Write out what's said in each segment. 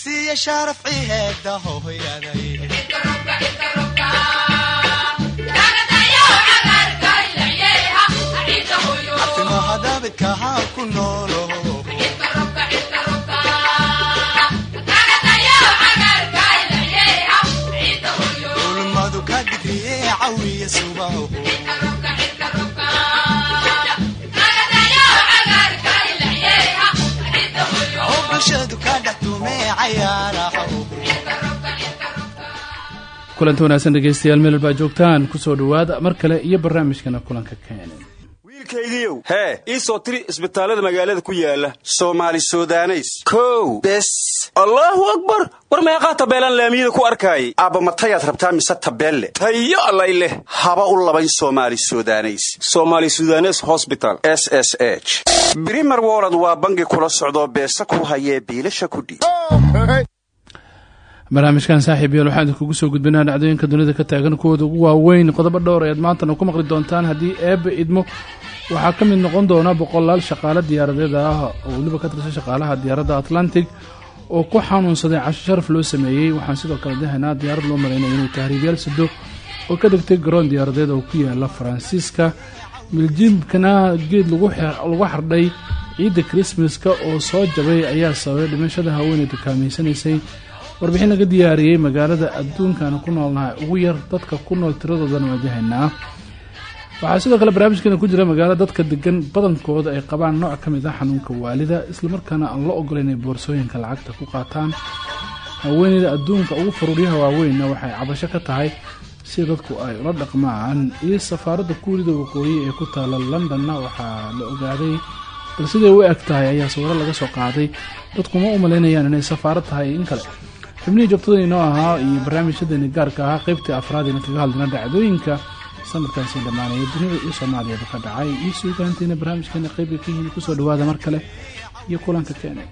siya sharafci heeda hohoyaday ulmadu ka digriye cawiya subaho kulanti wanaagsan dhegeystayaal meel baa joogtaan ku soo dhawaada mar kale iyo barnaamijkana kulanka keenan wiilkaygiiow hee ii soo tiri isbitaallada magaalada ku yaalla soomaali sudaneys. Kow. Bes. Allaahu akbar! War meeqaa tabeelaan laamiyada ku arkaayay. Aabba matayaad rabtaa mise tabeelle? Tayo allay leh. Haba u labayn soomaali sudaneys. Somaali sudanes hosbital s s h. Brimer wolod waa bangi kula socdoo beesa ku hayee biilasha kudhiib barnaamijkan saaxiib yael waxaan idinkugu soo gudbinaa dhacdooyinka dunida ka taagan kuwooda ugu waaweyn qodobo dhowr ayaad maantana ku maqli doontaan haddii eebba idmo waxaa ka mid noqon doona boqolaal shaqaale diyaaradeed ah oo weliba ka tirsan shaqaalaha diyaaradda atlantic oo ku xanuunsaday casho sharaf loo sameeyey. Waxaan sidoo kale dahaynaa diyaarad loo maraynaya inuu tahriibyaal sido oo ka degtay garoon diyaaradeed oo ku yaalla faransiiska. Miljimkana geed lagu xardhay ciidda krismaska oo soo jabay ayaa sababay dhimashada haweeney dukaameysanaysay warbixin laga diyaariyey magaalada adduunkaana ku noolnahay ugu yar dadka ku nool tiradoodana waajahaynaa waxaa sidoo kale barnaamijkeena ku jira magaalo dadka degan badankooda ay qabaan nooc ka mid ah xanuunka waalida islamarkaana aan la ogola inay boorsooyinka lacagta ku qaataan. Haweeneyda adduunka ugu faruuryaha waaweynna waxay cabasho ka tahay si dadku ay ula dhaqmaan. Iyo safaaradda kuurida waqooyi ee ku taala londonna waxaa la ogaaday bal siday u eg tahay ayaa sawiro laga soo qaaday. Dadkuma u malaynayaan inay safaarad tahay in kale xubnihii joogtada inoo ahaa iyo barnaamijyadeeni gaarka ahaa qaybtii afraadina kaga hadlina dhacdooyinka sanadkaasi dhammaanaya dunida iyo soomaaliyaba ka dhacay iyo suugaanteena barnaamijkeena qaybka ka yimi ku soo dhawaada mar kale iyo kulanka keenay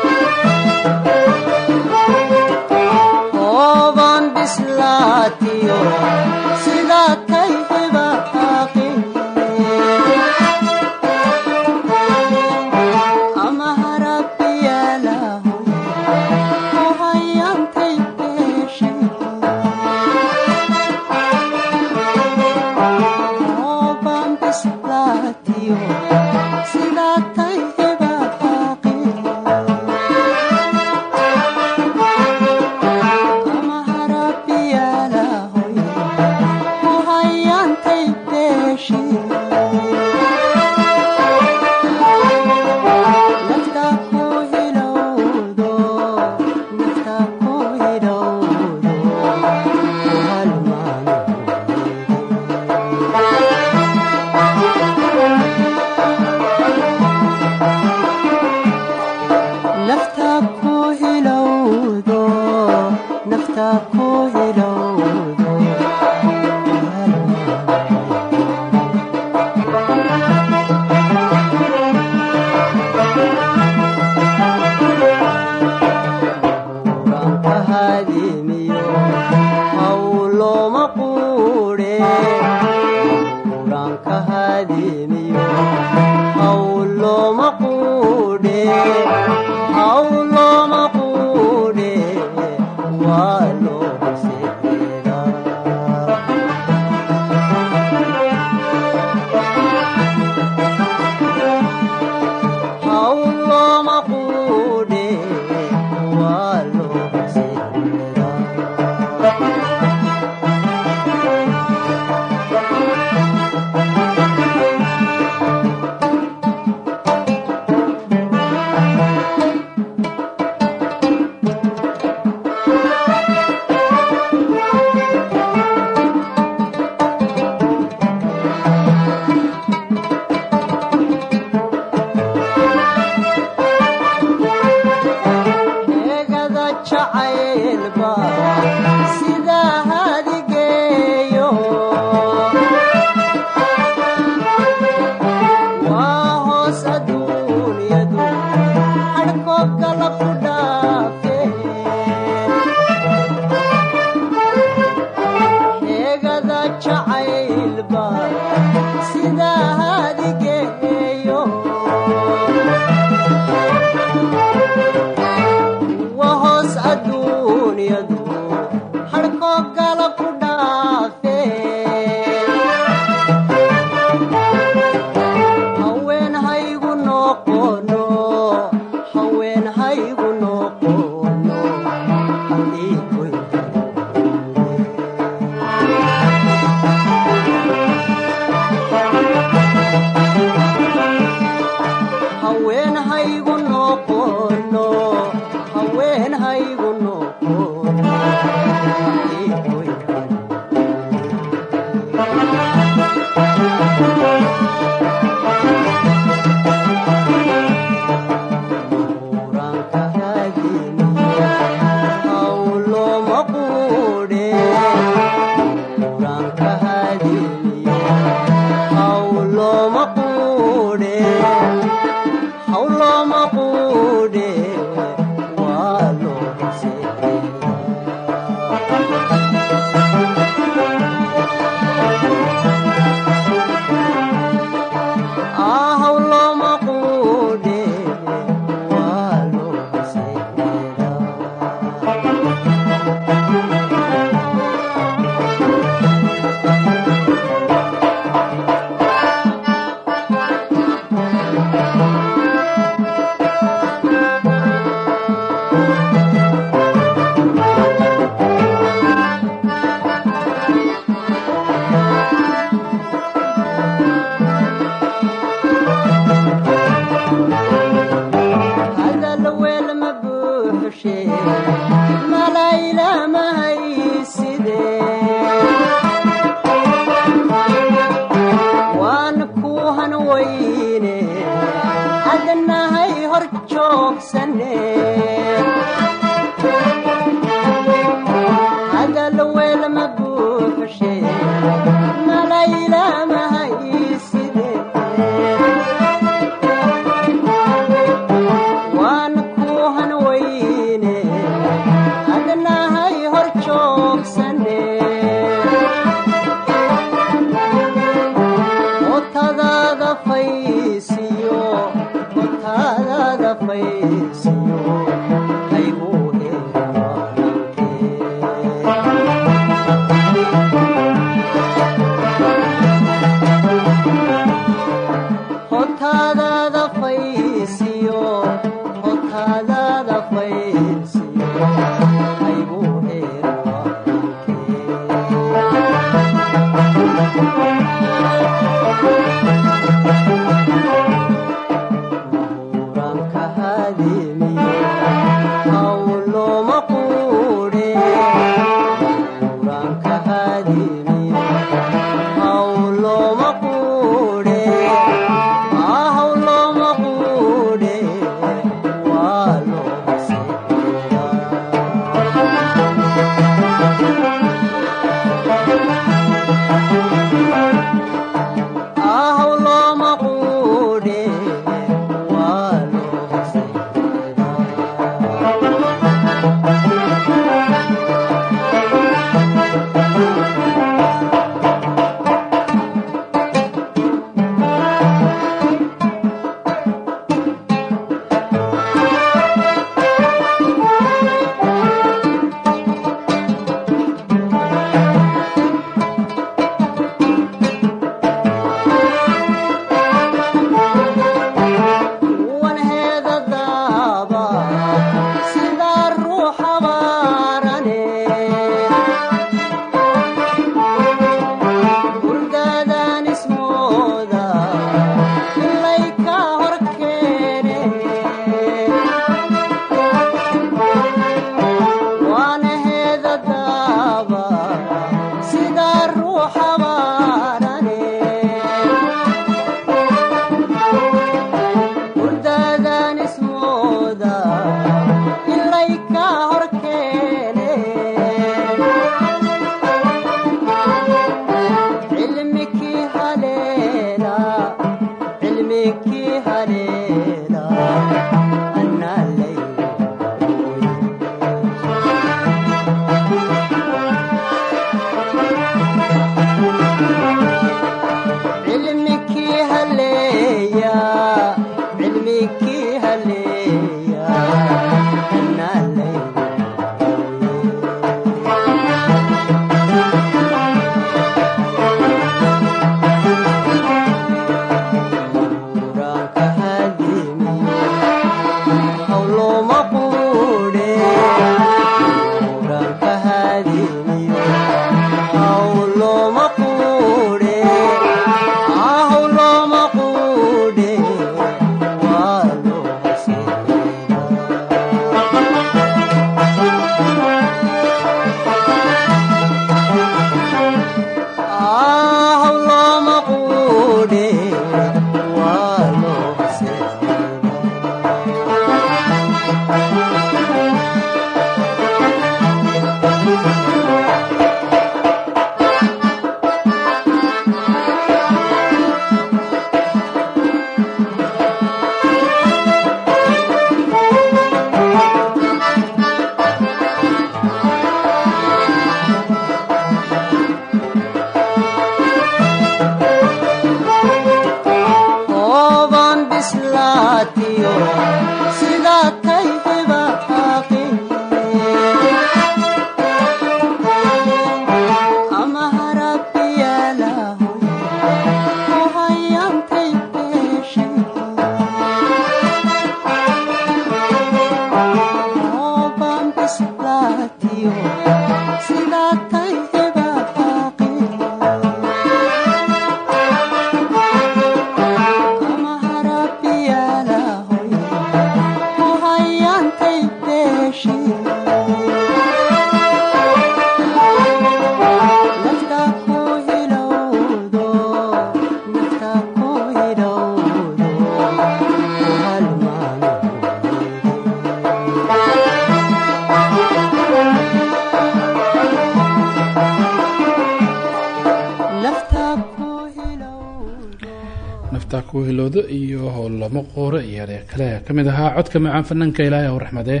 hilowdo iyo howlamo qoore iyo eree kale ka mid ahaa. Codka macaan fanaanka ilaahay ow raxmadee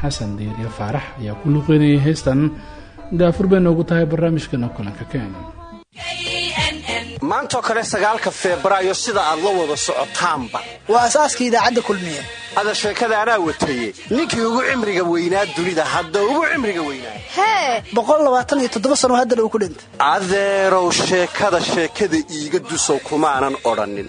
xasan diiriyo faarax ayaa ku luuqeynayay heystan daafur bay noogu tahay barnaamijkana kulanka kenya. Maantoo kale sagaalka febraayo sida aad la wada socotaanba. Waa asaaska idaacadda kulmiye ada sheekada anaa wataye ninkii ugu cimriga weynaa dunida hadda ugu cimriga weynaa hee! Boqol labaatan iyo toddoba sano haddana uu ku dhintay. Adeerow sheekada sheekada iiga dusow kumaanan odhannin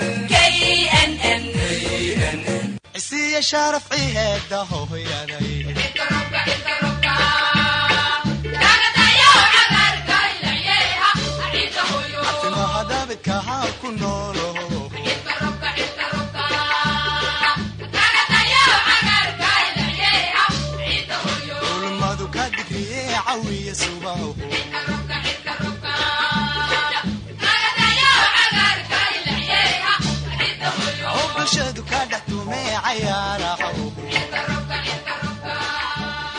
cisiiya sharaf ciheeda hohoyaday timaha daabidkahaa ku noolo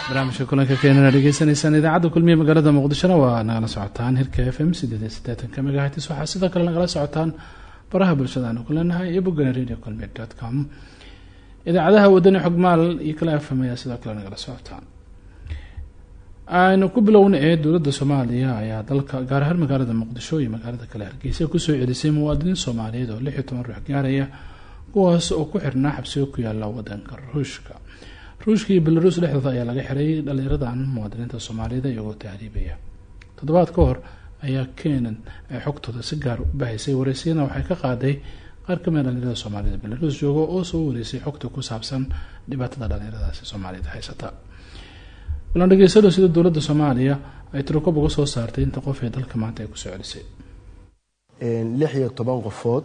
barnaamijka kulanka keenana dhegeysanaysaan idaacadda kulmiye magaalada muqdishona waa nagala socotaan. Hirka f m sideedeedeetanka megahatis waxaa sidoo kale nagala socotaan baraha bulshada aanu ku leenahay iyo boggana radio culmiye dot com. Idaacadaha wadani xogmaal iyo kale f m ayaa sidoo kale nagala socotaan. Aynu ku bilowna ee dowladda soomaaliya ayaa dalka gaar ahaan magaalada muqdisho iyo magaalada kale hargeysa ku soo celisay muwaadiniin soomaaliyeed oo lix iyo toban ruux gaaraya kuwaas oo ku xirnaa xabsiga ku yaalla wadanka ruushka. Ruushka iyo belaruus dhexdooda ayaa laga xiray dhalinyaradan muwaadiniinta soomaaliyed iyagoo tahriibaya toddobaad ka hor ayaa kenan ay xogtooda si gaar u bahaysay wareysiyana waxay ka qaaday qaar ka mida dhalinyarada soomaaliyed belaruus jooga oo soo wareysay xogta ku saabsan dhibaatada dhalinyaradaasi soomaaliyed haysata. Balan dhegeysado sida dowladda soomaaliya ay tirokob uga soo saartay inta qof ee dalka maanta ay ku soo celisay. Lix iyo qofood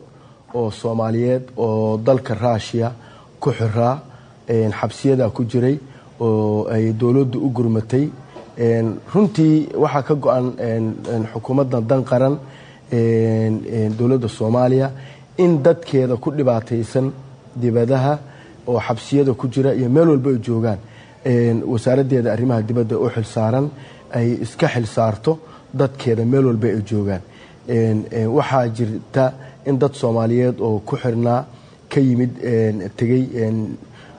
oo soomaaliyeed oo dalka ruushiya ku xiraa xabsiyada ku jiray oo ay dowladdu u gurmatay. Runtii waxaa ka go-an xukuumadda dan qaran dowladda soomaaliya in dadkeeda ku dhibaataysan dibadaha oo xabsiyada ku jira iyo meel walba ay joogaan. Wasaaraddeeda arrimaha dibadda u xilsaaran ay iska xilsaarto dadkeeda meel walba ay joogaan. Waxaa jirta in dad soomaaliyeed oo ku xirnaa ka yimid tegey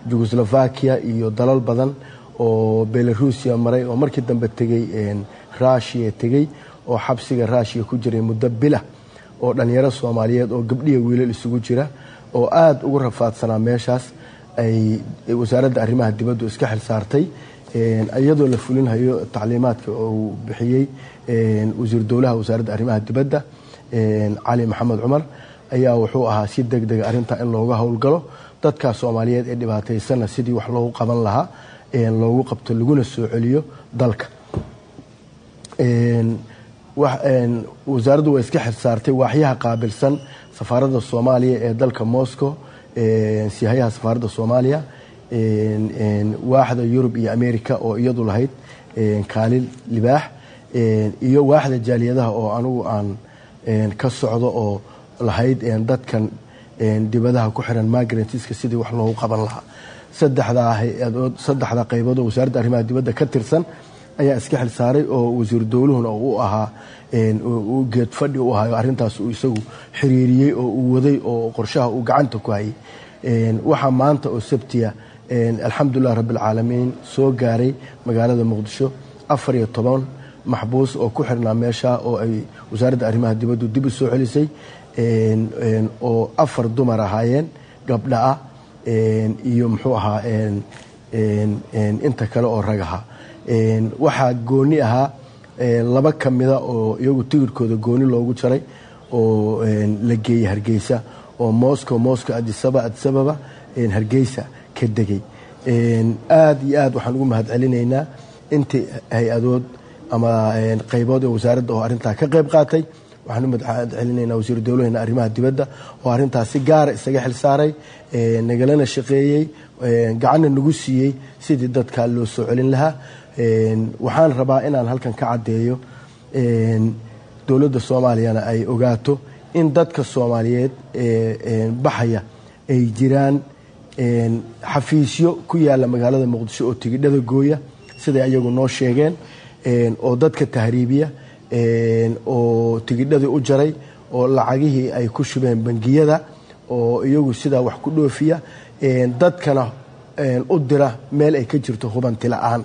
jugoslovakia iyo dalal badan oo belarusia maray oo markii dambe tegey rushia tegey oo xabsiga rushia ku jiray muddo bilah oo dhalinyaro soomaaliyeed oo gabdhiya wiilal isugu jira oo aada ugu rafaadsanaa meeshaas ay wasaaradda arrimaha dibaddu iska xilsaartay iyadoo la fulinhayo tacliimaadka uu bixiyey wasiir dowlaha wasaaradda arrimaha dibadda cali maxamed cumar ayaa wuxuu ahaa si deg dega arrintaa in looga howlgalo dadkaa soomaaliyeed ee dhibaataysanna sidii wax loogu qaban lahaa loogu qabto laguna soo celiyo dalka. Wasaaraddu waa iska xilsaartay waaxyaha qaabilsan safaaradda soomaaliya ee dalka moscow sihayaha safaaradda soomaaliya waaxda yurub iyo america oo iyadu lahayd kaalin libaax iyo waaxda jaaliyadaha oo anugu aan ka socdo oo lahayd dadkan dibadaha ku xiran migrantska sidii wax loogu qaban lahaa. Saddexda qaybood oo wasaaradda arrimaha dibadda ka tirsan ayaa iska xilsaaray oo wasiir dowluhuna u ahaa geed fadhi u ahayo arrintaas uu isagu xiriiriyey oo uu waday oo qorshaha uu gacanta ku hayay. Waxaa maanta oo sabtiya alxamdulilah rabbialcaalamiin soo gaaray magaalada muqdisho afar iyo toban maxbuus oo ku xirnaa meesha oo ay wasaaradda arrimaha dibaddu dib u soo celisay oo afar dumar ahaayeen gabdha ah iyo muxuu ahaa inta kale oo rag ahaa. Waxaa gooni ahaa laba ka mida oo iyagu tigirkooda gooni loogu jaray oo la geeyey hargeysa oo moscow moscow adisaba adisababa hargeysa ka degay. Aada iyo aad waxaan ugu mahad celinaynaa intii hay'adood ama qaybood ee wasaaradda oo arrintaa ka qayb qaatay waxaan u mahad celinaynaa wasiiru arrimaha dibadda oo arrintaas si gaara isaga xil saaray nagalana shaqeeyey gacanna nagu siiyey sidii dadka loo soo celin lahaa. Waxaan rabaa inaan halkan ka caddeeyo dowladda soomaaliyana ay ogaato in dadka soomaaliyeed ee baxaya ay jiraan xafiisyo ku yaalla magaalada muqdisho oo tigidhada gooya siday ayagu noo sheegeen oo dadka tahriibiya oo tigidhadii u jaray oo lacagihii ay ku shubeen bangiyada oo iyagu sidaa wax ku dhoofiya dadkana u dira meel ay ka jirto hubanti la'aan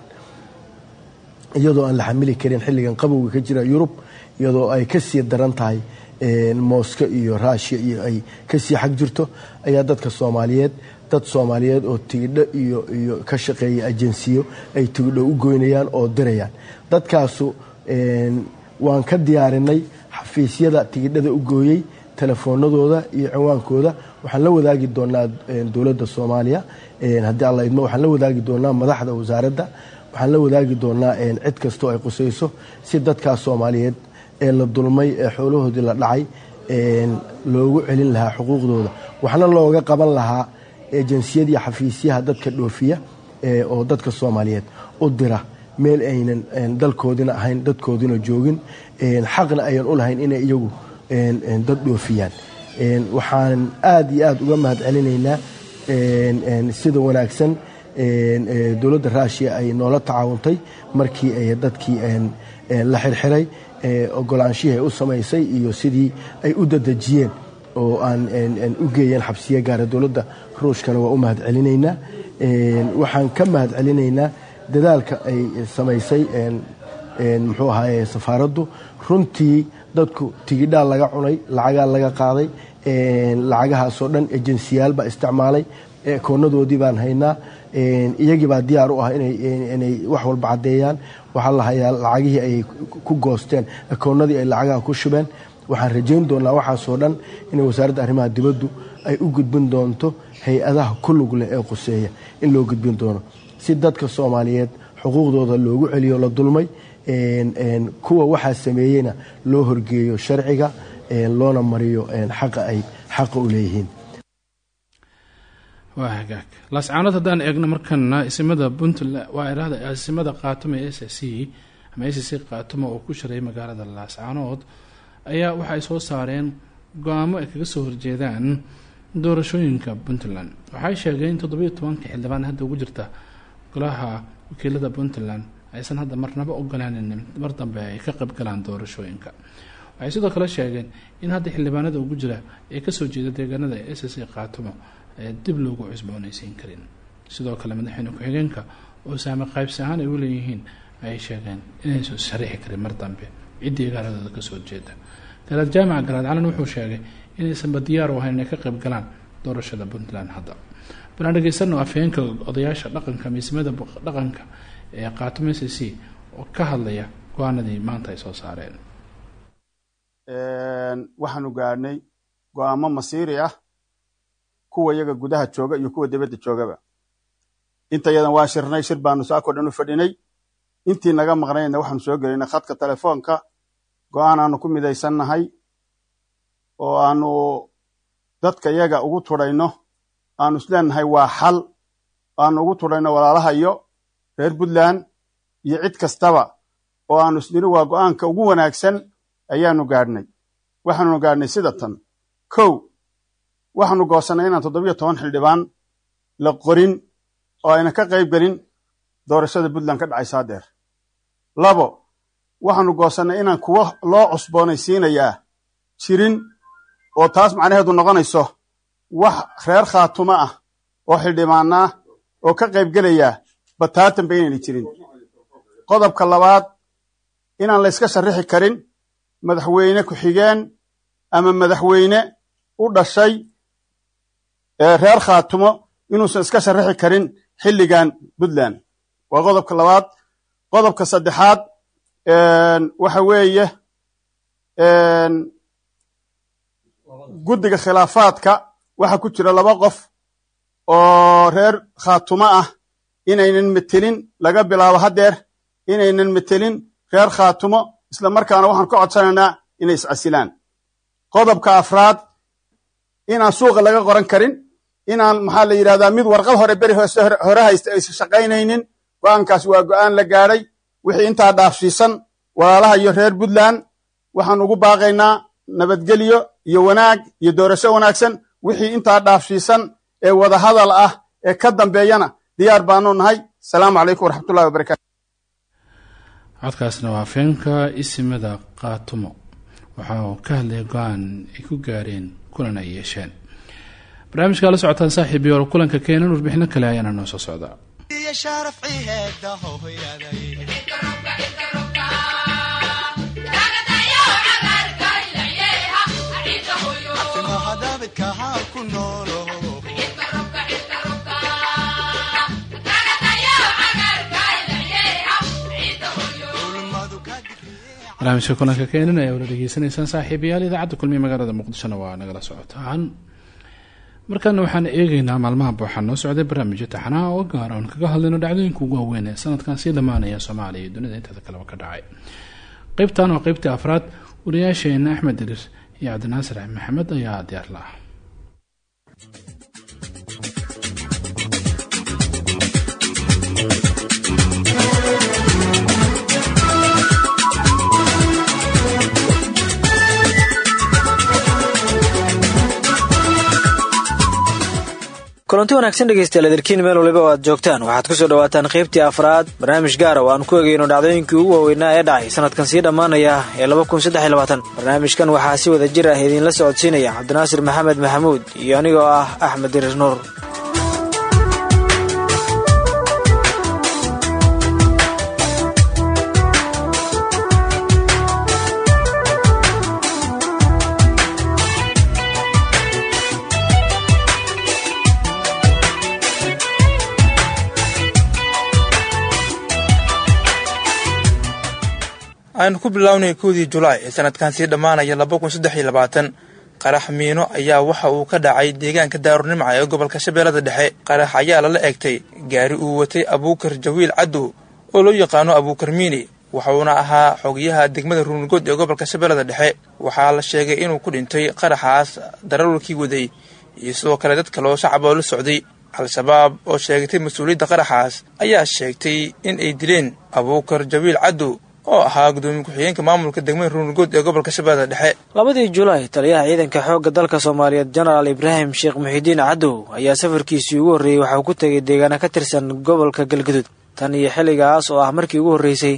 iyadoo aan la xamili karin xilligan qabowga ka jira yurub iyadoo ay ka sii daran tahay mooska iyo raashiya iyo ay ka sii xag jirto ayaa dadka soomaaliyeed dad soomaaliyeed oo tigidho iyo iyo ka shaqeeya ajensiyo ay tigidho u goynayaan oo dirayaan. Dadkaasu waan ka diyaarinay xafiisyada tigidhada u gooyey telefoonadooda iyo ciwaankooda. Waxaan la wadaagi doonaa dowladda soomaaliya. Haddii alla idmo waxaan la wadaagi doonaa madaxda wasaaradda. Waxaan la wadaagi doonaa cid kastoo ay qusayso si dadkaas soomaaliyeed ee la dulmay ee xoolahoodii la dhacay loogu celin lahaa xuquuqdooda. Waxna looga qaban lahaa ejinsiyadii xafiisyaha dadka dhoofiya oo dadka soomaaliyeed u dira meel aynan dalkoodina ahayn dadkoodina joogin xaqna ayan u lahayn inay iyagu dad dhoofiyaan. Waxaan aada iyo aada uga mahad celinaynaa sida wanaagsan dowladda raashiya ay noola tacaawuntay markii ay dadkii la xirxiray ogolaanshihii ay u samaysay iyo sidii ay u dadejiyeen oo aan u geeyeen xabsiye gaara dowladda ruushkana waa u mahad celinaynaa waxaan ka mahad celinaynaa dadaalka ay samaysay muxuu ahaye safaaraddu runtii dadku tigidhaa laga cunay lacagaa laga qaaday lacagahaasoo dhan ejensiyaal baa isticmaalay koonadoodii baan haynaa. Iyagii baa diyaar u ah inay wax walba caddeeyaan. Waxaa la hayaa lacagihii ay ku goosteen koonadii ay lacagaha ku shubeen waxaan rajayn doonaa waxaasoo dhan inay wasaaradda arrimaha dibaddu ay u gudbin doonto hay'adaha ku lug leh ee quseeya in loo gudbin doono. Si dadka soomaaliyeed xuquuqdooda loogu celiyo la dulmay kuwa waxaa sameeyeyna loo horgeeyo sharciga loona mariyo xaqa ay xaqa u leeyihiin. Waa hagaag. Haddaan eegno markana isimada puntland waa irahda isimada qaatuma s c ama s c qaatuma oo ku sharay magaalada laascaanood ayaa waxa ay soo saareen go'aamo ay kaga soo horjeedaan doorashooyinka puntland. Waxay sheegeen toddobiyo tobanka xildhibaan hadda ugu jirta golaha wakiilada puntland aysan hadda marnaba ogolaanin mar dambe ay ka qaybgalaan doorashooyinka. Waxay sidoo kale sheegeen in hadda xildhibaanada ugu jira ee ka soo jeeda deegaanada s c qaatumo ee dib loogu cusboonaysiin karin. Sidoo kale madaxweyne ku-xigeenka oo saame qaybsi ahaan ay u leeyihiin ayay sheegeen inaysan shariixi karin mar dambe ciddii gaaladooda ka soo jeeda jaamaca garaad calan wuxuu sheegay inaysanba diyaar u ahayn inay ka qayb galaan doorashada puntland hadda. Balaan dhegeysano afhayeenka odayaasha dhaqanka miisimada dhaqanka ee qaatumo s c oo ka hadlaya go'aanadii maanta ay soo saareen. Waxaanu gaadhnay go'aamo masiiri ah kuwa iyaga gudaha jooga iyo kuwa dibadda joogaba. Inta yadan waa shirnay shir baanu saakoo dhan u fadhinay. Intii naga maqnayna waxaanu soo gelinay khadka telefoonka go'aan aanu ku midaysannahay oo aanu dadka iyaga ugu tudhayno aanu isleenahay waa xal aanu ugu tudhayno walaalahayo reer puntland iyo cid kastaba oo aanu isniri waa go'aanka ugu wanaagsan ayaanu gaadhnay. Waxaanu gaadhnay sida tan. Kow waxaanu goosannay inaan toddobiyo toban xildhibaan la qorin oo ayna ka qayb gelin doorashada puntland ka dhacaysa hadeer labo waxaanu goosannay inaan kuwo loo cusboonaysiinayaa jirin oo taas macnaheedu noqonayso wax reer khaatumo ah oo xildhibaana ah oo ka qayb gelaya bataatanba inayna jirin. Qodobka labaad inaan la yska sharrixi karin madaxweyne ku-xigeen ama madaxweyne u dhashay reer khaatumo inuusan iska sharrixi karin xilligan puntland. Waa qodobka labaad. Qodobka saddexaad waxa weeye guddiga khilaafaadka waxa ku jira laba qof oo reer khaatumo ah. Inaynan metelin laga bilaabo haddeer inaynan metelin reer khaatumo isla markaana waxaan ka codsanaynaa inay iscasilaan qodobka afraad inaan suuqa laga qoran karin inaan maxaa la yidhahdaa mid warqad hore beri hoose hore haysta aysan shaqaynaynin go'aankaas waa go'aan la gaadhay wixii intaa dhaafsiisan walaalaha iyo reer puntland waxaan ugu baaqaynaa nabadgelyo iyo wanaag iyo doorasho wanaagsan. Wixii intaa dhaafsiisan ee wadahadal ah ee ka dambeeyana diyaar baanu nahay. Asalaamu calaykum waraxmatullahi wabarakatu codkaasna waa feenka isimada qaatumo waxa ka hadlaya go'aan ay ku gaareen kulan ay yeesheen. Barnaamijkaa la socotaan saaxiib kulanka keenan warbixino kale ayaana noo soo socdaa iyo sharaf ciheeda hooyaday ha ku barnaamijka kulanka keenan ayaa dhegeysanaysaan saaxiibayaal idaacadda kulmiye magaalada muqdishona waa nagala socotaan markaana waxaan eegeynaa maalmaha booxaa noo socday barnaamijyo taxanaa oo gaara oon kaga hadlayno dhacdooyinka ugu waaweyn ee sanadkan sii dhammaanaya soomaaliya iyo dunida inteeda kaleba ka dhacay. Qeybtan waa qeybtii afraad wariyaasheena axmed dirir iyo cabdinaasir maxamed ayaa diyaar la ah kulanti wanaagsan dhegeystayaal edarkiin meel waliba oo aad joogtaan. Waxaad ku soo dhawaataan qaybtii afraad barnaamij gaara oo aan ku egeyno dhacdooyinkii ugu waaweynaa ee dhacay sanadkan sii dhammaanaya ee barnaamijkan waxaa si wada jir ah idiinla socodsiinaya cabdinaasir maxamed maxamuud iyo anigoo ah axmed dirir nuur ku bilownay koodii julaay ee sanadkan sii dhammaanaya laba kun labaatan. Qarax miino ayaa waxa uu ka dhacay deegaanka daarunimca ee gobolka shabeellada dhexe. Qarax ayaa lala egtay gaari uu watay abuukar jawiil caddow oo loo yaqaano abuukar miini wuxuuna ahaa xogayaha degmada ruungood ee gobolka shabeellada dhexe. Waxaa la sheegay inuu ku dhintay qaraxaas darawalkii waday iyo sidoo kale dad kaloo shacab oo la socday. Al-shabaab oo sheegatay mas'uuliyadda qaraxaas ayaa sheegtay in ay dileen abuukar jawiil caddow oo ahaa gudoomiye ku-xigeenka maamulka degmada ruungood ee gobolka shabeellada dhexe. Labadii julaay taliyaha ciidanka xoogga dalka soomaaliyeed jenaraal ibraahim sheekh muxidiin cadow ayaa safarkiisii ugu horreeyey waxauu ku tegay deegaana ka tirsan gobolka galgudud tan iyo xilligaas oo ah markii ugu horreysay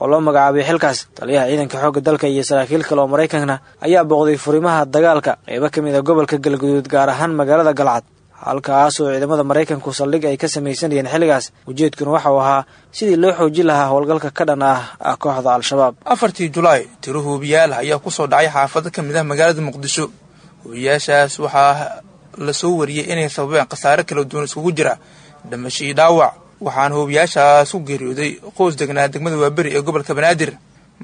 oo loo magacaabay xilkaas taliyaha ciidanka xoogga dalka iyo saraakiil kale oo maraykanna ayaa booqday furimaha dagaalka qeybo ka mid a gobolka galguduud gaar ahaan magaalada galcad halkaas oo ciidamada maraykanku saldhig ay ka samaysanayeen xilligaas ujeedkuna waxa uu ahaa sidii loo xoojin lahaa howlgalka ka dhan ah kooxda al-shabaab. Afartii julaay tiro huubiyaal ayaa ku soo dhacay xaafado ka mid ah magaalada muqdisho. Huubiyaashaas waxaa la soo wariyey inay sababeen khasaare kala duwan iskugu jira. Dhimasho iyo dhaawac waxaana huubiyaashaas ku geeriyooday qoys degnaa degmada waaberi ee gobolka banaadir.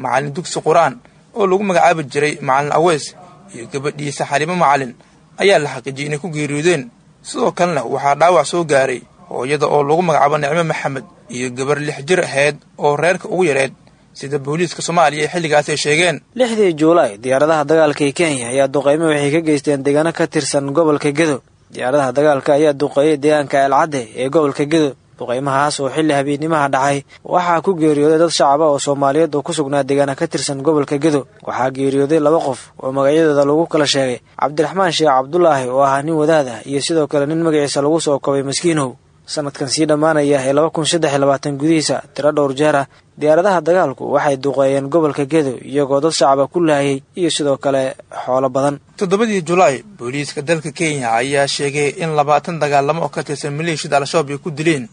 Macalin dugsi qur'aan oo lagu magacaabi jiray macalin aweys iyo gabadhiisa xaliimo macalin ayaa la xaqiijiyey inay ku geeriyoodeen sidoo kalena waxaa dhaawac soo gaaray hooyada oo lagu magacaabo nicmo maxamed iyo gabar lix jir ahayd oo reerka ugu yareed sida booliiska soomaaliya ee xilligaas ay sheegeen. Lixdii juulaay diyaaradaha dagaalka ee kenya ayaa duqeymo waxay ka geysteen deegaano ka tirsan gobolka gedo. Diyaaradaha dagaalka ayaa duqeeyay deegaanka eelcadde ee gobolka gedo duqeymahaas oo xilli habeenimaha dhacay waxaa ku geeriyooday dad shacaba oo soomaaliyeed oo ku sugnaa deegaana ka tirsan gobolka gedo. Waxaa geeriyooday laba qof oo magacyadooda lagu kala sheegay cabdiraxmaan sheekh cabdulaahi oo ahaa nin wadaad ah iyo sidoo kale nin magaciisa lagu soo kobay maskiinow. Sanadkan sii dhammaanaya ee laba kun saddex gudihiisa tiro dhowr jeer ah diyaaradaha dagaalku waxay duqeeyeen gobolka gedo iyagoo dad shacaba ku laayay iyo sidoo kale xoolo badan. Toddobadii julaay booliiska dalka kenya ayaa sheegay in labaatan dagaalamo oo ka tirsan maleeshiyada al-shabaab ay ku dileen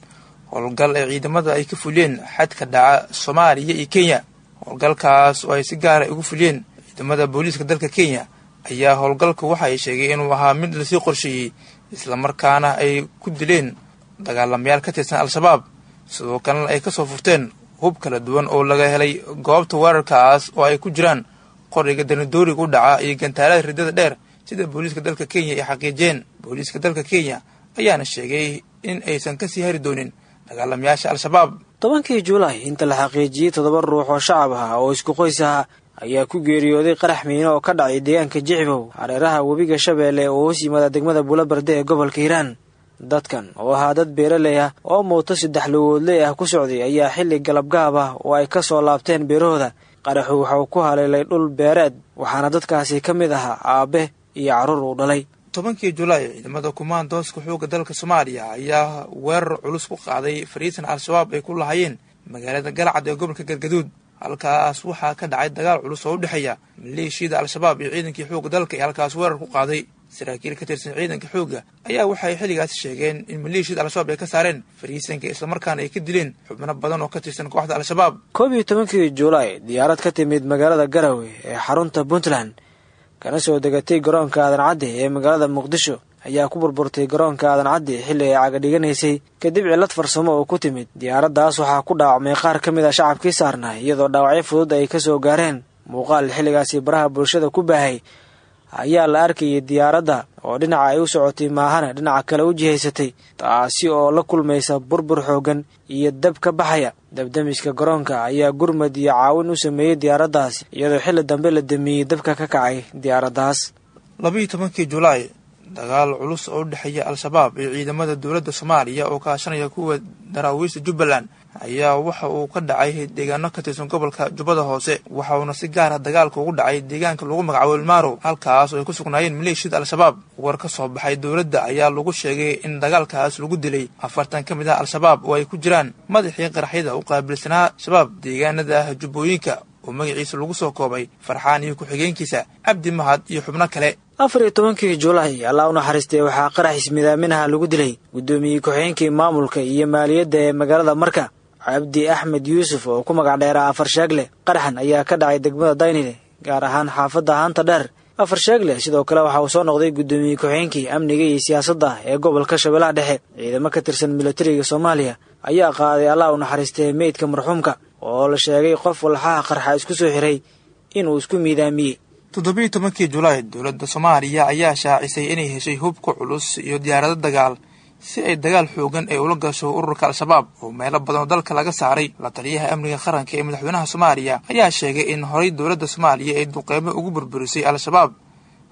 howlgal ay ciidamada ay ka fuliyeen xadka dhaca soomaaliya iyo kenya. Howlgalkaas oo ay si gaara ugu fuliyeen ciidamada booliiska dalka kenya ayaa howlgalku waxa ay sheegay inuu ahaa mid la sii qorsheeyey islamarkaana ay ku dileen dagaalamayaal ka tirsan al-shabaab. Sidoo kalena ay ka soo furteen hub kala duwan oo laga helay goobta weerarkaas oo ay ku jiraan qoriga danadooriga u dhaca iyo gantaalada riddada dheer sida booliiska dalka kenya ay xaqiijiyeen. Booliiska dalka kenya ayaana sheegay in aysan ka sii hari doonin dagaalamayaasha al-shabaab. Tobankii juulaay inta la xaqiijiyey toddoba ruux oo shacab ah oo isku qoys ah ayaa ku geeriyooday qarax miino oo ka dhacay deegaanka jixbow hareeraha webiga shabeelle oo hoos yimaada degmada buulabarde ee gobolka hiiraan. Dadkan oo ahaa dad beeraley ah oo mooto saddex lugoodley ah ku socday ayaa xilli galabgaab ah oo ay ka soo laabteen beerahooda. Qaraxu waxauu ku haleelay dhul beereed waxaana dadkaasi ka mid ahaa aabe iyo carruur uu dhalay tobankii julaay ciidamada kumaandooska xoogga dalka soomaaliya ayaa weerar culus ku qaaday fariisan al-shabaab ay ku lahaayeen magaalada galcad ee gobolka galgaduud halkaas waxaa ka dhacay dagaal culus oo u dhexeeya maleeshiyada al-shabaab iyo ciidankii xoogga dalka ee halkaas weerar ku qaaday. Saraakiil ka tirsan ciidanka xoogga ayaa waxay xilligaasi sheegeen in maleeshiyada al-shabaab ay ka saareen fariisanka islamarkaana ay ka dileen xubno badan oo ka tirsan kooxda al-shabaab. Koob iyo tobankii julaay diyaarad ka timid magaalada garowe ee xarunta puntland kana soo degatay garoonka aadan cadde ee magaalada muqdisho ayaa ku burburtay garoonka aadan cadde xilli ay caga dhiganaysay. Kadib cillad farsamo oo ku timid diyaaraddaas waxaa ku dhaawacmay qaar ka mid a shacabkii saarnaa iyadoo dhaawacyo fudud ay ka soo gaareen. Muuqaal xilligaasi baraha bulshada ku baahay ayaa la arkayay diyaaradda oo dhinaca ay u socotay maahana dhinaca kale u jihaysatay taasi oo la kulmaysa burbur xooggan iyo dab ka baxaya. Dabdamiska garoonka ayaa gurmad iyo caawin u sameeyey diyaaraddaas iyadoo xilli dambe la damiyey dabka ka kacay diyaaraddaas. Labiiyo tobankii julaay dagaal culus oo u dhexeeya al-shabaab iyo ciidamada dowladda soomaaliya oo kaashanaya kuwa daraawiista jubbaland ayaa waxa uu ka dhacay deegaano ka tirsan gobolka jubbada hoose waxa uuna si gaara dagaalka ugu dhacay deegaanka lagu magacaabo ilmaaro halkaas oo ay ku sugnaayeen maleeshiyada al-shabaab. War ka soo baxay dowladda ayaa lagu sheegay in dagaalkaas lagu dilay. Afartan ka mid ah al-shabaab oo ay ku jiraan madaxii qaraxyada u qaabilsanaa shabaab deegaanada jubbooyinka oo magaciisa lagu soo koobay farxaan iyo ku-xigeenkiisa cabdi mahad iyo xubno kale. Afar iyo tobankii julaay allah u naxariistay waxaa qarax ismidaaminaha lagu dilay. Guddoomiyey ku-xigeenkii maamulka iyo maaliyadda ee magaalada marka cabdi axmed yuusuf oo ku magac dheeraa afar sheegle qaraxan ayaa ka dhacay degmada daynile gaar ahaan xaafadda haanta dheer afar sheegle sidoo kale waxa uu soo noqday guddoomiye ku-xigeenkii amniga iyo siyaasadda ee gobolka shabeellaha dhexe. Ciidamo ka tirsan militariga soomaaliya ayaa qaaday allah u naxariistay meydka marxuumka oo la sheegay qof walxaha qarxa isku soo xiray inuu isku miidaamiyey. Toddobiiyo tobankii julaay dowladda soomaaliya ayaa shaacisay inay heshay hubka culus iyo diyaarado dagaal si ay dagaal xoogan ay ula gasho ururka al-shabaab oo meelo badan oo dalka laga saaray la taliyaha amniga qaranka ee madaxweynaha soomaaliya ayaa sheegay in horay dowladda soomaaliya ay duqeymo ugu burburisay al-shabaab.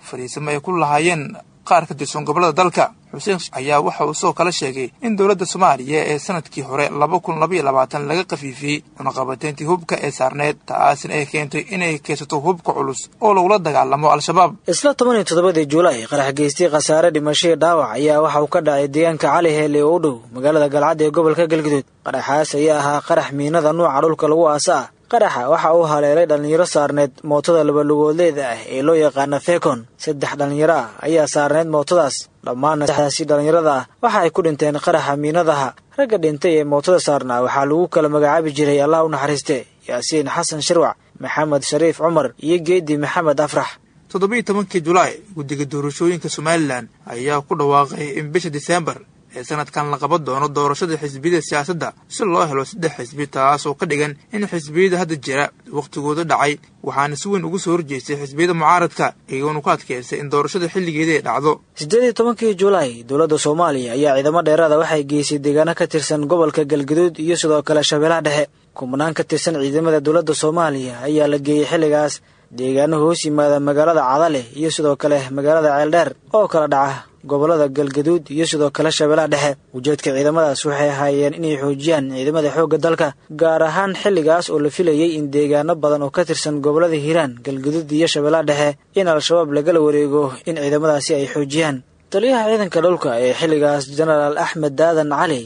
Fariisamo ay ku lahaayeen qaar ka tirsan gobollada dalka. Xuseen ayaa waxa uu soo kala sheegay in dowladda soomaaliya ee sannadkii hore laba kun labaiyo labaatan laga khafiifiyey cunaqabateyntii hubka ee saarneed taasina ay keentay inay keysato hubka culus oo lagula dagaalamo al-shabaab. Isla toban iyo toddobadii julaay qarax geystay khasaare dhimashadii dhaawac ayaa waxa uu ka dhacay deegaanka cali heele oo u dhow magaalada galcad ee gobolka galguduud. Qaraxaas ayaa ahaa qarax miinada nuuca dhulka lagu aasa ah qaraxa waxa uu haleelay dhallinyaro saarneed mootada labalugoodleeda ah ee loo yaqaana fekon saddex dhallinyaro ah ayaa saarneed mootadaas. Dhammaanna saddexdaasi dhallinyarada waxa ay ku dhinteen qaraxa miinadaha. Ragga dhintay ee mootada saarnaa waxaa lagu kala magacaabi jiray allah u naxariiste yaasiin xasan shirwac maxamed shariif cumar iyo geedi maxamed afrax. Toddobiiyo tobankii julaay guddiga doorashooyinka somalilan ayaa ku dhawaaqay in bisha diseembar ee sanadkan la qaban doono doorashada xisbiyada siyaasadda si loo helo saddex xisbi taasoo ka dhigan in xisbiyada hadda jira wakhtigooda dhacay. Waxaana si weyn ugu soo horjeestay xisbiyada mucaaradka iyagoona ku adkeystay in doorashada xilligeeda ay dhacdo. Siddeed iyo tobankii julaay dowladda soomaaliya ayaa ciidamo dheeraada waxay geysay deegaano ka tirsan gobolka galguduud iyo sidoo kale shabeellaha dhexe. Kubnaan ka tirsan ciidamada dowladda soomaaliya ayaa la geeyey xilligaas deegaano hoos yimaada magaalada cadale iyo sidoo kale magaalada ceeldheer oo kala dhaca gobollada galgaduud iyo sidoo kale shabeellaha dhexe. Ujeedka ciidamadaas waxay ahaayeen inay xoojiyaan ciidamada xoogga dalka gaar ahaan xilligaas oo la filayey in deegaano badan oo ka tirsan gobollada hiiraan galgaduud iyo shabeellaha dhexe in al-shabaab lagala wareego in ciidamadaasi ay xoojiyaan. Taliyaha ciidanka dhulka ee xilligaas jenaraal axmed daadan cali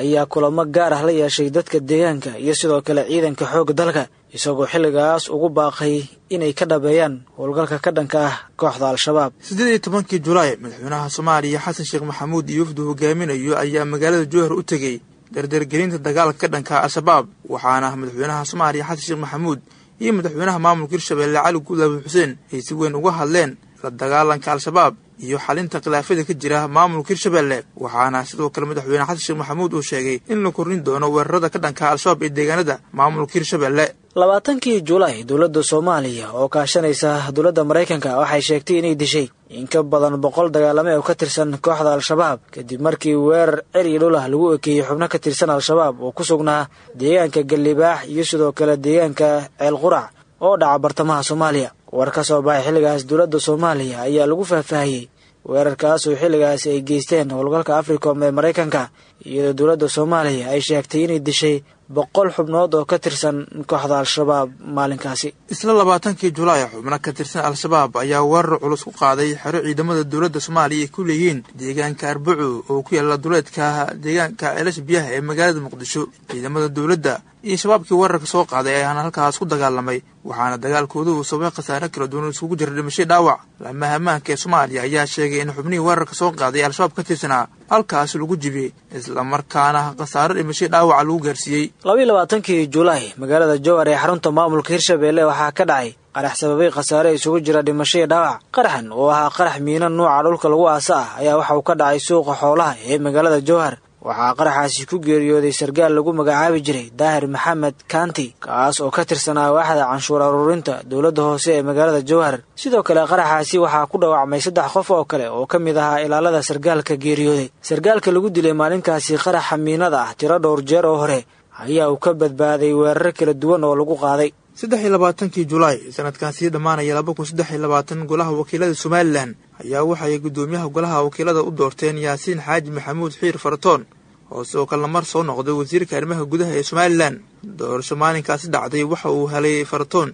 ayaa kulamo gaar ah la yeeshay dadka deegaanka iyo sidoo kale ciidanka xoogga dalka isagoo xilligaas ugu baaqay inay ka dhabeeyaan howlgalka ka dhanka ah kooxda al-shabaab. Siddeed iyo tobankii julaay madaxweynaha soomaaliya xasan sheekh maxamuud iyo wafdu hogaaminayo ayaa magaalada jowhar u tegey dardargelinta dagaalka ka dhanka al-shabaab waxaana madaxweynaha soomaaliya xasan sheekh maxamuud iyo madaxweynaha maamulka hirshabeelle cali guudlaabi xuseen ay si weyn uga hadleen la dagaalanka al-shabaab iyo xalinta khilaafyada ka jira maamulka hirshabeelle waxaana sidoo kale madaxweyne xasan sheekh maxamuud uu sheegay in la korrin doono weerarada ka dhanka al-shabaab ee deegaanada maamulka hirshabeelle labaatankii julaay dowladda soomaaliya oo kaashanaysa dowladda maraykanka waxay sheegtay inay dishay in ka badan boqol dagaalame oo ka tirsan kooxda al-shabaab kadib markii weerar celiya dhul ah lagu ekeeyey xubno ka tirsan al-shabaab oo ku sugnaa deegaanka gallibaax iyo sidoo kale deegaanka ceel qurac oo dhaca bartamaha soomaaliya. War ka soo baxay xilligaas dowladda soomaaliya ayaa lagu faahfaahiyey weerarkaas oo xilligaasi ay geysteen howlgalka africom ee maraykanka iyadoo dowladda soomaaliya ay sheegtay inay dishay boqol xubnood oo ka tirsan kooxda al-shabaab maalinkaasi. Isla labaatankii julaay xubno ka tirsan al-shabaab ayaa weerar culus ku qaaday xero ciidamada dowladda soomaaliya ay ku leeyihiin deegaanka arbacu oo ku yaalla duleedka deegaanka ceelasha biyaha ee magaalada muqdisho. Ciidamada dowladda iyo shabaabkii weerarka soo qaaday ayaana halkaas ku dagaalamay waxaana dagaalkooda uu sababay khasaare kala duwan isugu jira dhimashay dhaawac. Laamaha ammaanka ee soomaaliya ayaa sheegay in xubnihii weerarka soo qaaday al-shabaab ka tirsanaa halkaas lagu jibiyey islamarkaana khasaare dhimashay dhaawaca lagu gaarsiiyey. Labaiyi labaatankii julaay magaalada jowhar ee xarunta maamulka hirshabeelle waxaa ka dhacay qarax sababay khasaare isugu jira dhimasho iyo dhaawac. Qaraxan oo ahaa qarax miino nuuca dhulka lagu aasa ah ayaa waxa uu ka dhacay suuqa xoolaha ee magaalada jowhar waxaa qaraxaasi ku geeriyooday sargaal lagu magacaabi jiray daahir maxamed kanti kaas oo ka tirsanaa waaxda canshuur aruurinta dowladda hoose ee magaalada jowhar sidoo kale qaraxaasi waxaa ku dhaawacmay saddex qof oo kale oo ka mid ahaa ilaalada sargaalka geeriyooday. Sargaalka lagu dilay maalinkaasi qaraxa miinada ah tiro dhowr jeer oo hore ayaa uu ka badbaaday weerar kala duwan oo lagu qaaday. Saddex iyo labaatankii julaay sanadkan sii dhammaanaya laba kun saddex iyo labaatan golaha wakiilada somalilan ayaa waxay guddoomiyaha golaha wakiilada u doorteen yaasiin xaaji maxamuud xiir faratoon oo sidoo kalena mar soo noqday wasiirka arrimaha gudaha ee somalilan doorasho maalinkaasi dhacday waxa uu helay faratoon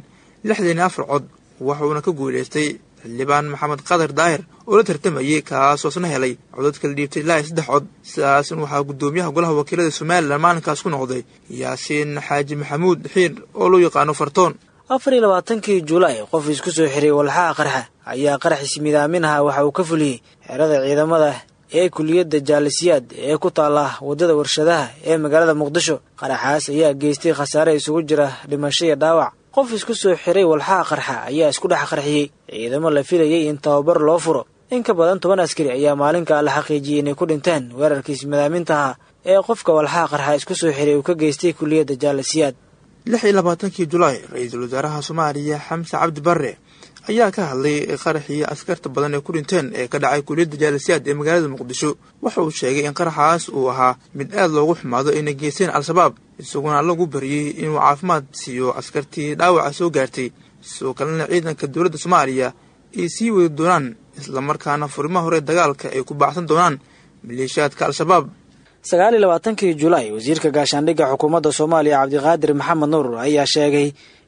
lixdan iyo afar cod waxuuna ka guulaystay xildhibaan maxamed qadar daahir oo la tartamayay kaasoo isna helay codad kala dhiibtay ilaa saddex cod. Sidaasn waxaa guddoomiyaha golaha wakiilada somalilan maalinkaas ku noqday yaasiin xaaji maxamuud xiir oo loo yaqaano fartoon afar iyo labaatankii julaay qof isku soo xiray walxaha qarxa ayaa qaraxis midaaminaha waxa uu ka fuliyey xerada ciidamada ee kuliyadda jaalisiyaad ee ku taalla waddada warshadaha ee magaalada muqdisho qaraxaas ayaa geystay khasaare isugu jira dhimasho iyo dhaawac. Qof isku soo xiray walxaha qarxa ayaa isku dhex qarxiyey ciidamo la filayay in tababar loo furo. In ka badan toban askari ayaa maalinkaa la xaqiijiyey inay ku dhinteen weerarkiis madaamintaha ee qofka walxaha qarxa isku soo xiray uu ka geystay kuliyadda jaalisiyaad. Lix iyo labaatankii julaay ra'iisul wasaaraha soomaaliya xamse cabdi barre ayaa ka hadlay qaraxii askarta badan ee ku dhinteen ee ka dhacay kuliyadda jaalisiyaad ee magaalada muqdisho. Waxa uu sheegay in qaraxaas uu ahaa mid aad loogu xumaado ayna geysteen al-shabaab isaguna lagu baryey inuu caafimaad siiyo askartii dhaawaca soo gaartay. Sidoo kalena ciidanka dowladda soomaaliya ay sii wadi doonaan islamarkaana furimaha hore dagaalka ay ku baacsan doonaan maleeshiyaadka al-shabaab. Sagaal iyo labaatankii julaay wasiirka gaashaandhigga xukuumadda soomaaliya cabdiqaadir maxamed nuur ayaa sheegay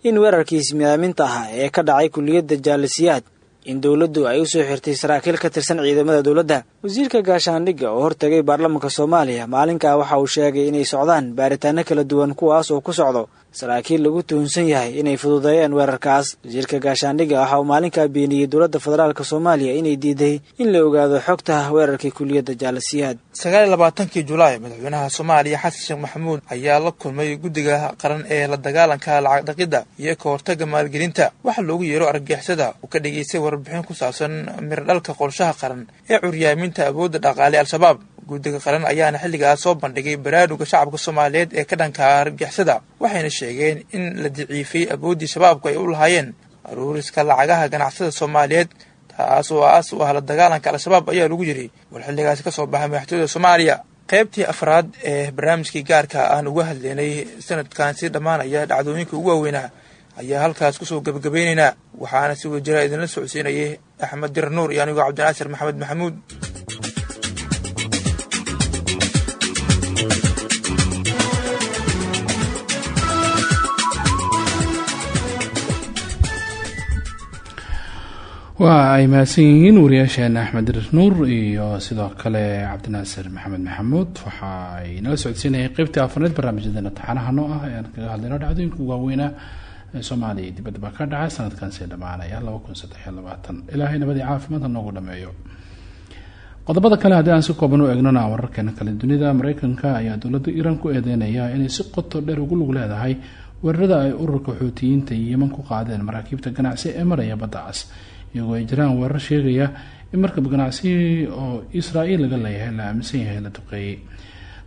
in weerarkiis midaaminta ahaa ee ka dhacay kuliyadda jaalisiyaad in dowladdu ay u soo xirtay saraakiil ka tirsan ciidamada dowladda wasiirka gaashaandhigga oo hortegay baarlamanka soomaaliya maalinkaa waxa uu sheegay inay socdaan baaritaano kala duwan kuwaas oo ku socdo saraakiil lagu tuhunsan yahay inay fududeeyeen weerarkaas. Wasiirka gaashaandhigga waxa uu maalinkaa beeniyey dowladda federaalk soomaaliya inay diiday in la ogaado xogta weerarkii kuliyadda jaalisiyaad sagaal iyo labaatankii julaay madaxweynaha soomaaliya xasan sheekh maxamuud ayaa la kulmay guddiga qaran ee la dagaalanka lacag dhaqidda iyo ka maalgelinta. Waxaa loogu yeero argagixisada uu ka dhageystay warbixin ku saabsan miradhalka qorshaha qaran ee curyaaminta awoodda dhaqaale al-shabaab guddiga qaran ayaana xilligaas soo bandhigay baraaruga shacabka soomaaliyeed ee ka dhanka argagixisada waxayna sheegeen in la daciifay awooddii shabaabku ay u lahaayeen aruuriska lacagaha ganacsada soomaaliyeed taas oo aas u ah la dagaalanka al-shabaab ayaa lagu yiri war xilligaasi ka soo baxay madaxtooyada soomaaliya. Qaybtii afraad ee barnaamijkii gaarka aan uga hadlaynay sanadkan sii dhammaanaya dhacdooyinka ugu waaweynaa ayaa halkaas ku soo gebagabaynaynaa waxaana si wajira idinla socodsiinayay axmed dir nuur iyo anigoo cabdinaasir maxamed maxamuud. Waa ay mahadsan yihiin wariyaasheena axmed dir nuur iyo sidoo kale cabdinaasir maxamed maxamuud. Waxa ay nala socodsiinayay qeybtii afarneed barnaamijyadeena taxanaha noo ah ee aan kaga hadlayno dhacdooyinka waaweynaa. ee soomaaliya dibadda baa ka dhacay sanadkan sii dhammaanaya laba kun saddex iyo labaatan. Ilaahay nabadii caafimaadka noogu dhameeyo. Qodobada kale haddii aan si kooban u eegnona wararkeena kale dunida mareykanka ayaa dowladda iiraan ku eedeynaya inay si qoto dheer ugu lug leedahay weerarada ay ururka xuutiyiinta yeman ku qaadeen maraakiibta ganacsi ee maraya badda cas iyagoo ay jiraan weerar sheegaya in markab ganacsi oo israa'iil laga leeyahay la aaminsan yahay la duqeeyey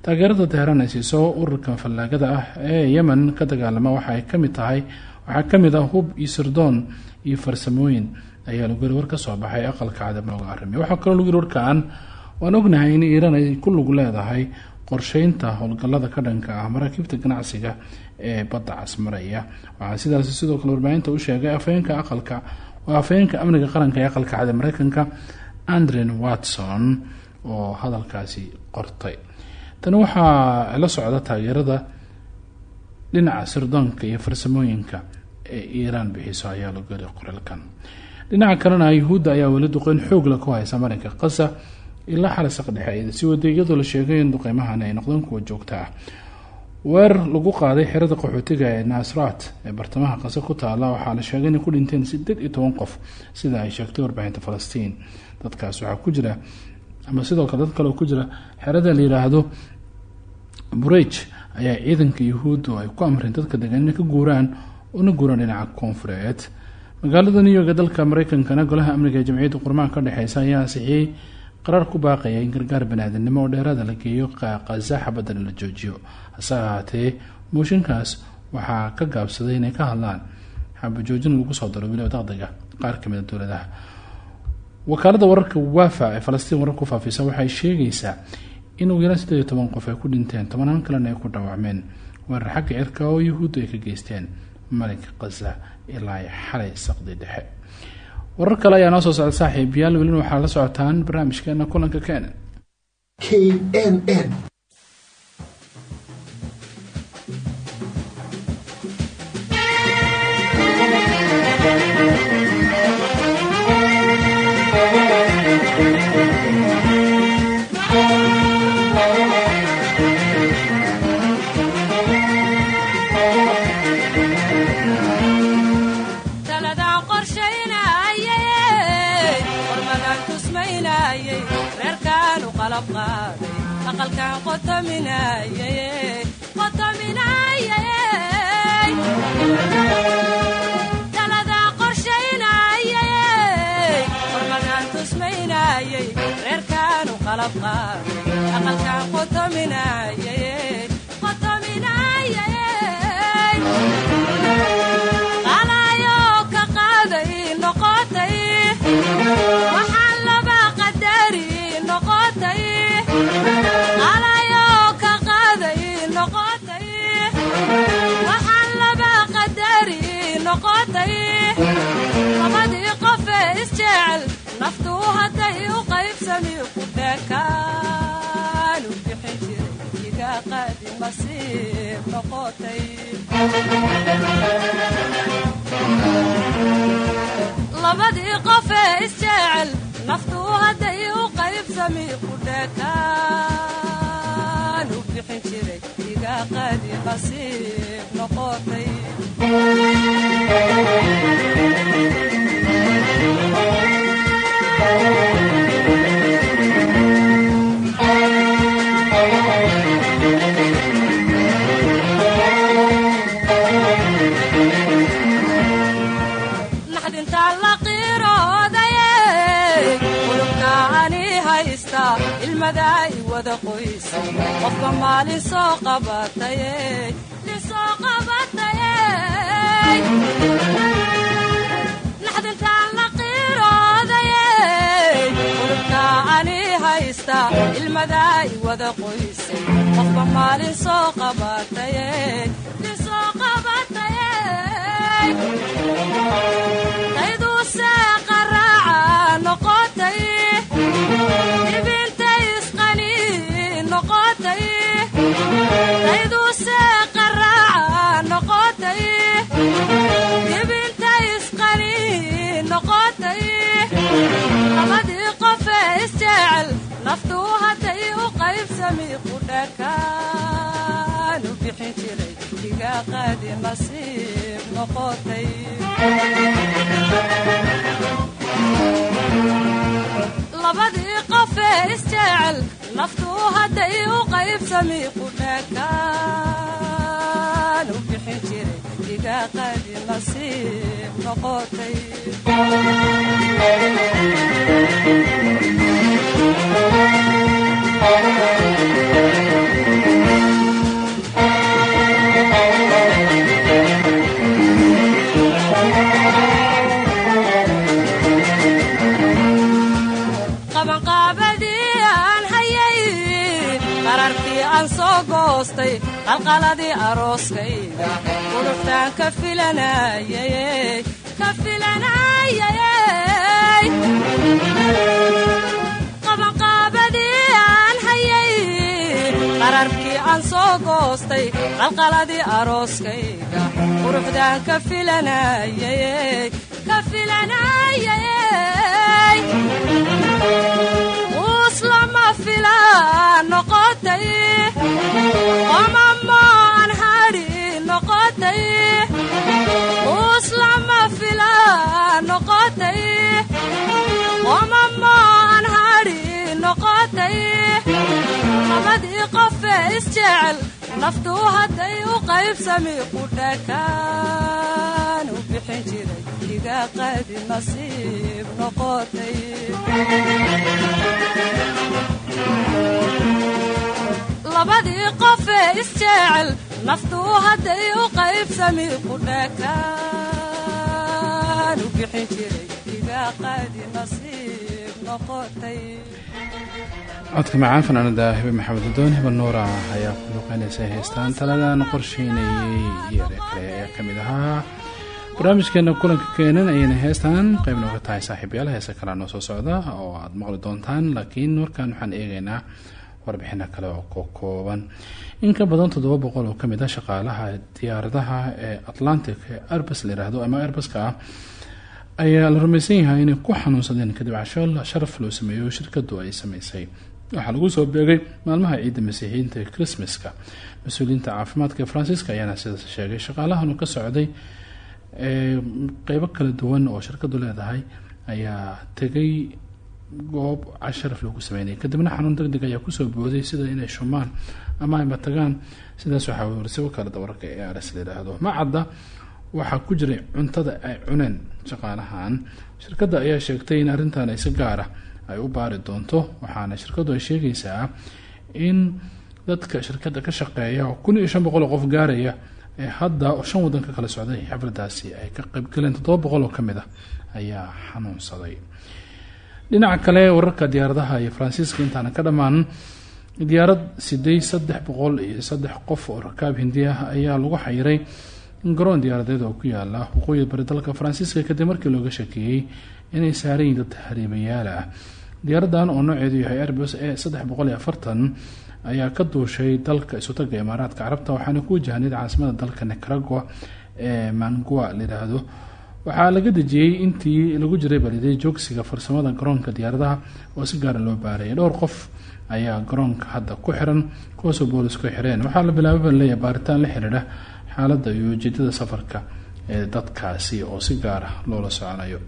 taageerada teheraan ay siiso ururka fallaagada ah ee yemen ka dagaalama waxa ay ka mid tahay waxaa ka mid ah hub iyo sirdoon iyo farsamooyin ayaa lagu yiri war ka soo baxay aqalka cadab looga arimiy waxaa lagu warkaan waan ognahay in iiraan ay ku lug leedahay qorsheynta howlgallada ka dhanka ah maraakiibta ganacsiga ee badda casmaraya. Waxaa sidaasi sidoo kale warbaahinta u sheegay afhayeenka aqalka waa afhayeenka amniga qaranka ee aqalka cad ee mareykanka andren watson oo hadalkaasi qortay. Tani waxaa la socda taageerada dhinaca sirdoonka iyo farsamooyinka ee iiraan bixiso ayaa yiri qoralkan dhinaca kalena yuhuudda ayaa weli duqeyn xoogla ku haysa marinka qasa ilaa xalisaq dhexe si wada iyadoo la sheegay in duqeymahan ay noqdeen kuwa joogta ah. Weerar lagu qaaday xerada qaxootiga ee nasrat ee bartamaha qase ku taala waxaa la sheegay inay ku dhinteen sideed iyo toban qof sida ay sheegtay warbaahinta falastiin. Dadkaas waxaa ku jira ama sidoo kale dad kale ku jira xerada la yiraahdo bureg ayaa ciidanka yuhuuddu ay ku amreen dadka degan ka guuraan una guuraan dhinaca koonfureed magaalada new york ee dalka mareykankana golaha amniga ee jamciyadda qurmaan ka dhexeysa ayaa ansixiyey qaraar ku baaqaya in gargaar baniaadanimo oo dheeraada la geeyo qaza xabadana la joojiyo. Hase ahaatee mooshinkaas waxaa ka gaabsaday inay ka hadlaan. Xabajoojin lagu soo daro weliba daqdiga qaar ka mid a dowladaha. Wakaalada wararka wafa ee falastiin warar faafisa waxay sheegaysaa in ugu yaraan sideed iyo toban qof ay ku dhinteen tobanaan kalena ay ku dhaawacmeen. Weerar xagga cirka oo yuhuuddu ay ka geysteen marinka kaza ilaa xalay saqdi dhexe. Warar kale ayaa noo soo socda saaxiibayaal welina waxaa la socotaan barnaamijkeena kulanka kenen knn taladaan taladaan qorshaynayay hormadaan tusmaynayay reerkaanu qalab qaaday aqalkaan labadii qofee isjecel naftuu hadday u qaybsami ku dheekaanu bixin jiray iga qaadi nasiib noqotay naxdintaan la qiiroodaye qulubkaani haysta ilmadaa i wada qoysa qofka maalin soo qabataye qabataye qayduse qaraaca noqotay labadii qofee isjecel naftuu hadday u qaybsami ku dheekaanu qalqaladii arooskayga quruxtaan ka filanayay ka filanayay qabanqaabadii aan hayay qararkii aan soo goostay qalqaladii arooskayga quruxdaan ka filanayay ka filanayay uslama filaan noqotay labadii qofee isjecel naftuu hadday u qaybsami qudhakaan u bixin jiray iga qadi nasiib noqotay labadii qofee isjecel codka macaan fanaanada hibe maxamed adoon hiba ayaa ku luqeynaysa heystaan taladan qorsheynayay eree kale ayaa ka mid ahaa barnaamijkeena kulanka keenan ayayna heestaan qayb nooga tahay saaxiibyaal heese kalea noo soo socda oo aad maqli doontaan laakiin markaan waxaan eegaynaa warbixino kale oo ko kooban. In ka badan toddoba boqol oo ka mid ah shaqaalaha diyaaradaha ee atlantic ee airbus la yiraahdo ama airbuska ah ayaa la rumaysan yahay inay ku xanuunsadeen kadib casho sharaf loo sameeyo shirkadu ay sameysay waxaa lagu soo beegay maalmaha ciidda masiixiyiinta ee christmaska. Mas'uuliyiinta caafimaadka ee faransiiska ayaana sidaas sheegay shaqaalahan ka socday qeybo kala duwan oo shirkadu leedahay ayaa tegay goob casharaf lagu sameynaya kadibna xanuun deg deg ayaa ku soo booday sida inay shumaan ama ayba tagaan sidaas waxaa warisay wakaalada wararka ee ars la yidhaahdo ma cadda waxaa ku jiray cuntada ay cuneen shaqaalahan shirkadda ayaa sheegtay in arrintan ay si gaara ay u baari doonto waxaana shirkadu ay sheegaysaa in dadka shirkadda ka shaqeeya oo kun iyo shan boqol qof gaaraya ee hadda oo shan wadan ka kala socday xafladaasi ay ka qaybgaleen toddoba boqol oo ka mid ah ayaa xanuunsaday dhinaca kale wararka diyaaradaha iyo faransiiska intaana ka dhammaan diyaarad siday saddex boqol iyo saddex qof oo rakaab hindi ah ayaa lagu xayiray garoon diyaaradeed oo ku yaalla waqooyi bari dalka faransiiska kadib markii looga shakeeyey inay saaran yihiin dad hariibayaala ah. Diyaaradan oo nooceedu yahay airbus e saddex boqol iyo afartan ayaa ka duushay dalka isutaga imaaraadka carabta waxaana ku wajahneyd caasimada dalka nicaragua ee mangua layidhaahdo waxaa laga dejiyey intii lagu jiray baliday joogsiga farsamada garoonka diyaaradaha oo si gaara loo baarayay. Dhowr qof ayaa garoonka hadda ku xiran kuwaasoo boolisku xireen. Waxaa la bilaabay baa leeyahay baaritaan la xiriira xaaladda iyo ujeedada safarka ee dadkaasi oo si gaara loola soconayo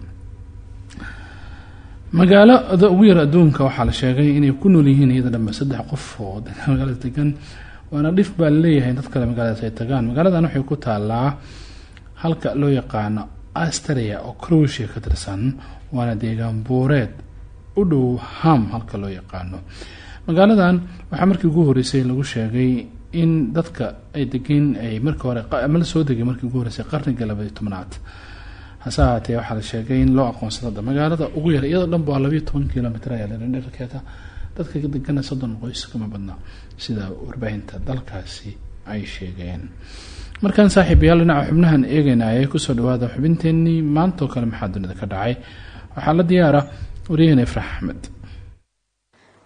magaalada ugu adduunka waxaa la sheegay inay ku nool yihiin iyada dhanba saddex qof oo magaalada degan waana dhif baa la leeyahay dad kale magaaladaas ay tagaan. Magaaladan waxay ku taalaa halka loo yaqaano astria oo croatia ka tirsan waana deegaan buureed u dhow ham halka loo yaqaano. Magaaladan waxaa markii ugu horeysay lagu sheegay in dadka ay degeen ay markii hore ama soo degay markii ugu horeysay qarniga labaiyo tobnaad. Hase ahaatee waxaa la sheegay in loo aqoonsado magaalada ugu yar iyadoo dhanba waa labayo toban kilomitr ayaa dadka degana soddon qoys kama badna. Sida warbaahinta dalkaasi ay sheegeen markaan saaxiibayaal dhinaca xubnahan eegayna ayay ku soo dhawaada xubinteenii maantoo kale maxaa dunida ka dhacay? Waxaa la diyaara wariyaheen ifrax axmed.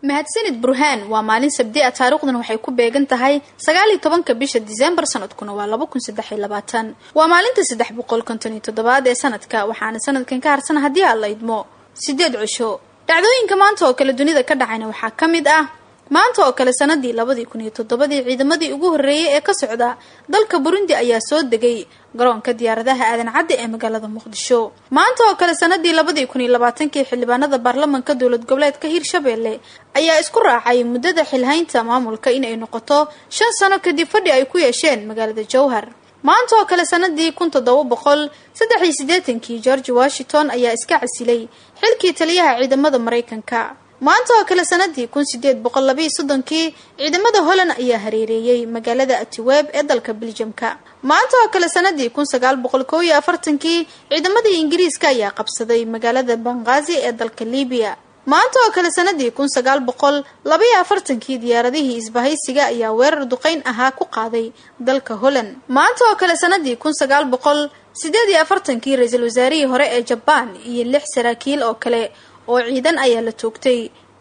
Mahadsanid burhaan waa maalin sabdi a taariikhdan waxay ku beegan tahay sagaaliyo tobanka bisha diseembar sanadkuna waa laba kun saddex iyo labaatan. Waa maalinta saddex boqol konton toddobaad ee sanadka waxaana sanadkan ka harsan haddii aan la idmo. Sideed cisho dhacdooyinka maanta oo kale dunida ka dhacayna waxaa ka mid ah maanta oo kale sanadii labadii kun iyo toddobadii ciidamadii ugu horreeyay ee ka socda dalka burundi ayaa soo degay garoonka diyaaradaha aadan cadde ee magaalada muqdisho. Maanta oo kale sanadii labadii kun labaatankii xildhibaanada baarlamanka dowlad goboleedka hirshabelle ayaa isku raacay muddada xilhaynta maamulka inay noqoto shan sano kadib fadhi ay ku yeesheen magaalada jowhar maanta oo kale sanadii kun toddoba boqol saddex iyo siddeetankii george washington ayaa iska casilay xilkii taliyaha ciidamada maraykanka maanta oo kale sanadii kun sideed boqol labaiyo soddonkii ciidamada holland ayaa hareereeyey magaalada atiweb ee dalka beljamka maanta oo kale sanadii kun sagaal boqol koob iyo afartankii ciidamadii ingiriiska ayaa qabsaday magaalada bangazi ee dalka libiya maanta oo kale sanadii kun sagaal boqol labaiyo afartankii diyaaradihii isbahaysiga ayaa weerar duqeyn ahaa ku qaaday dalka holland. Maanta oo kale sanadii kun sagaal boqol sideed iyo afartankii ra'iisul wasaarihii hore ee jabaan iyo lix saraakiil oo kale oo ciidan ayaa la toogtay.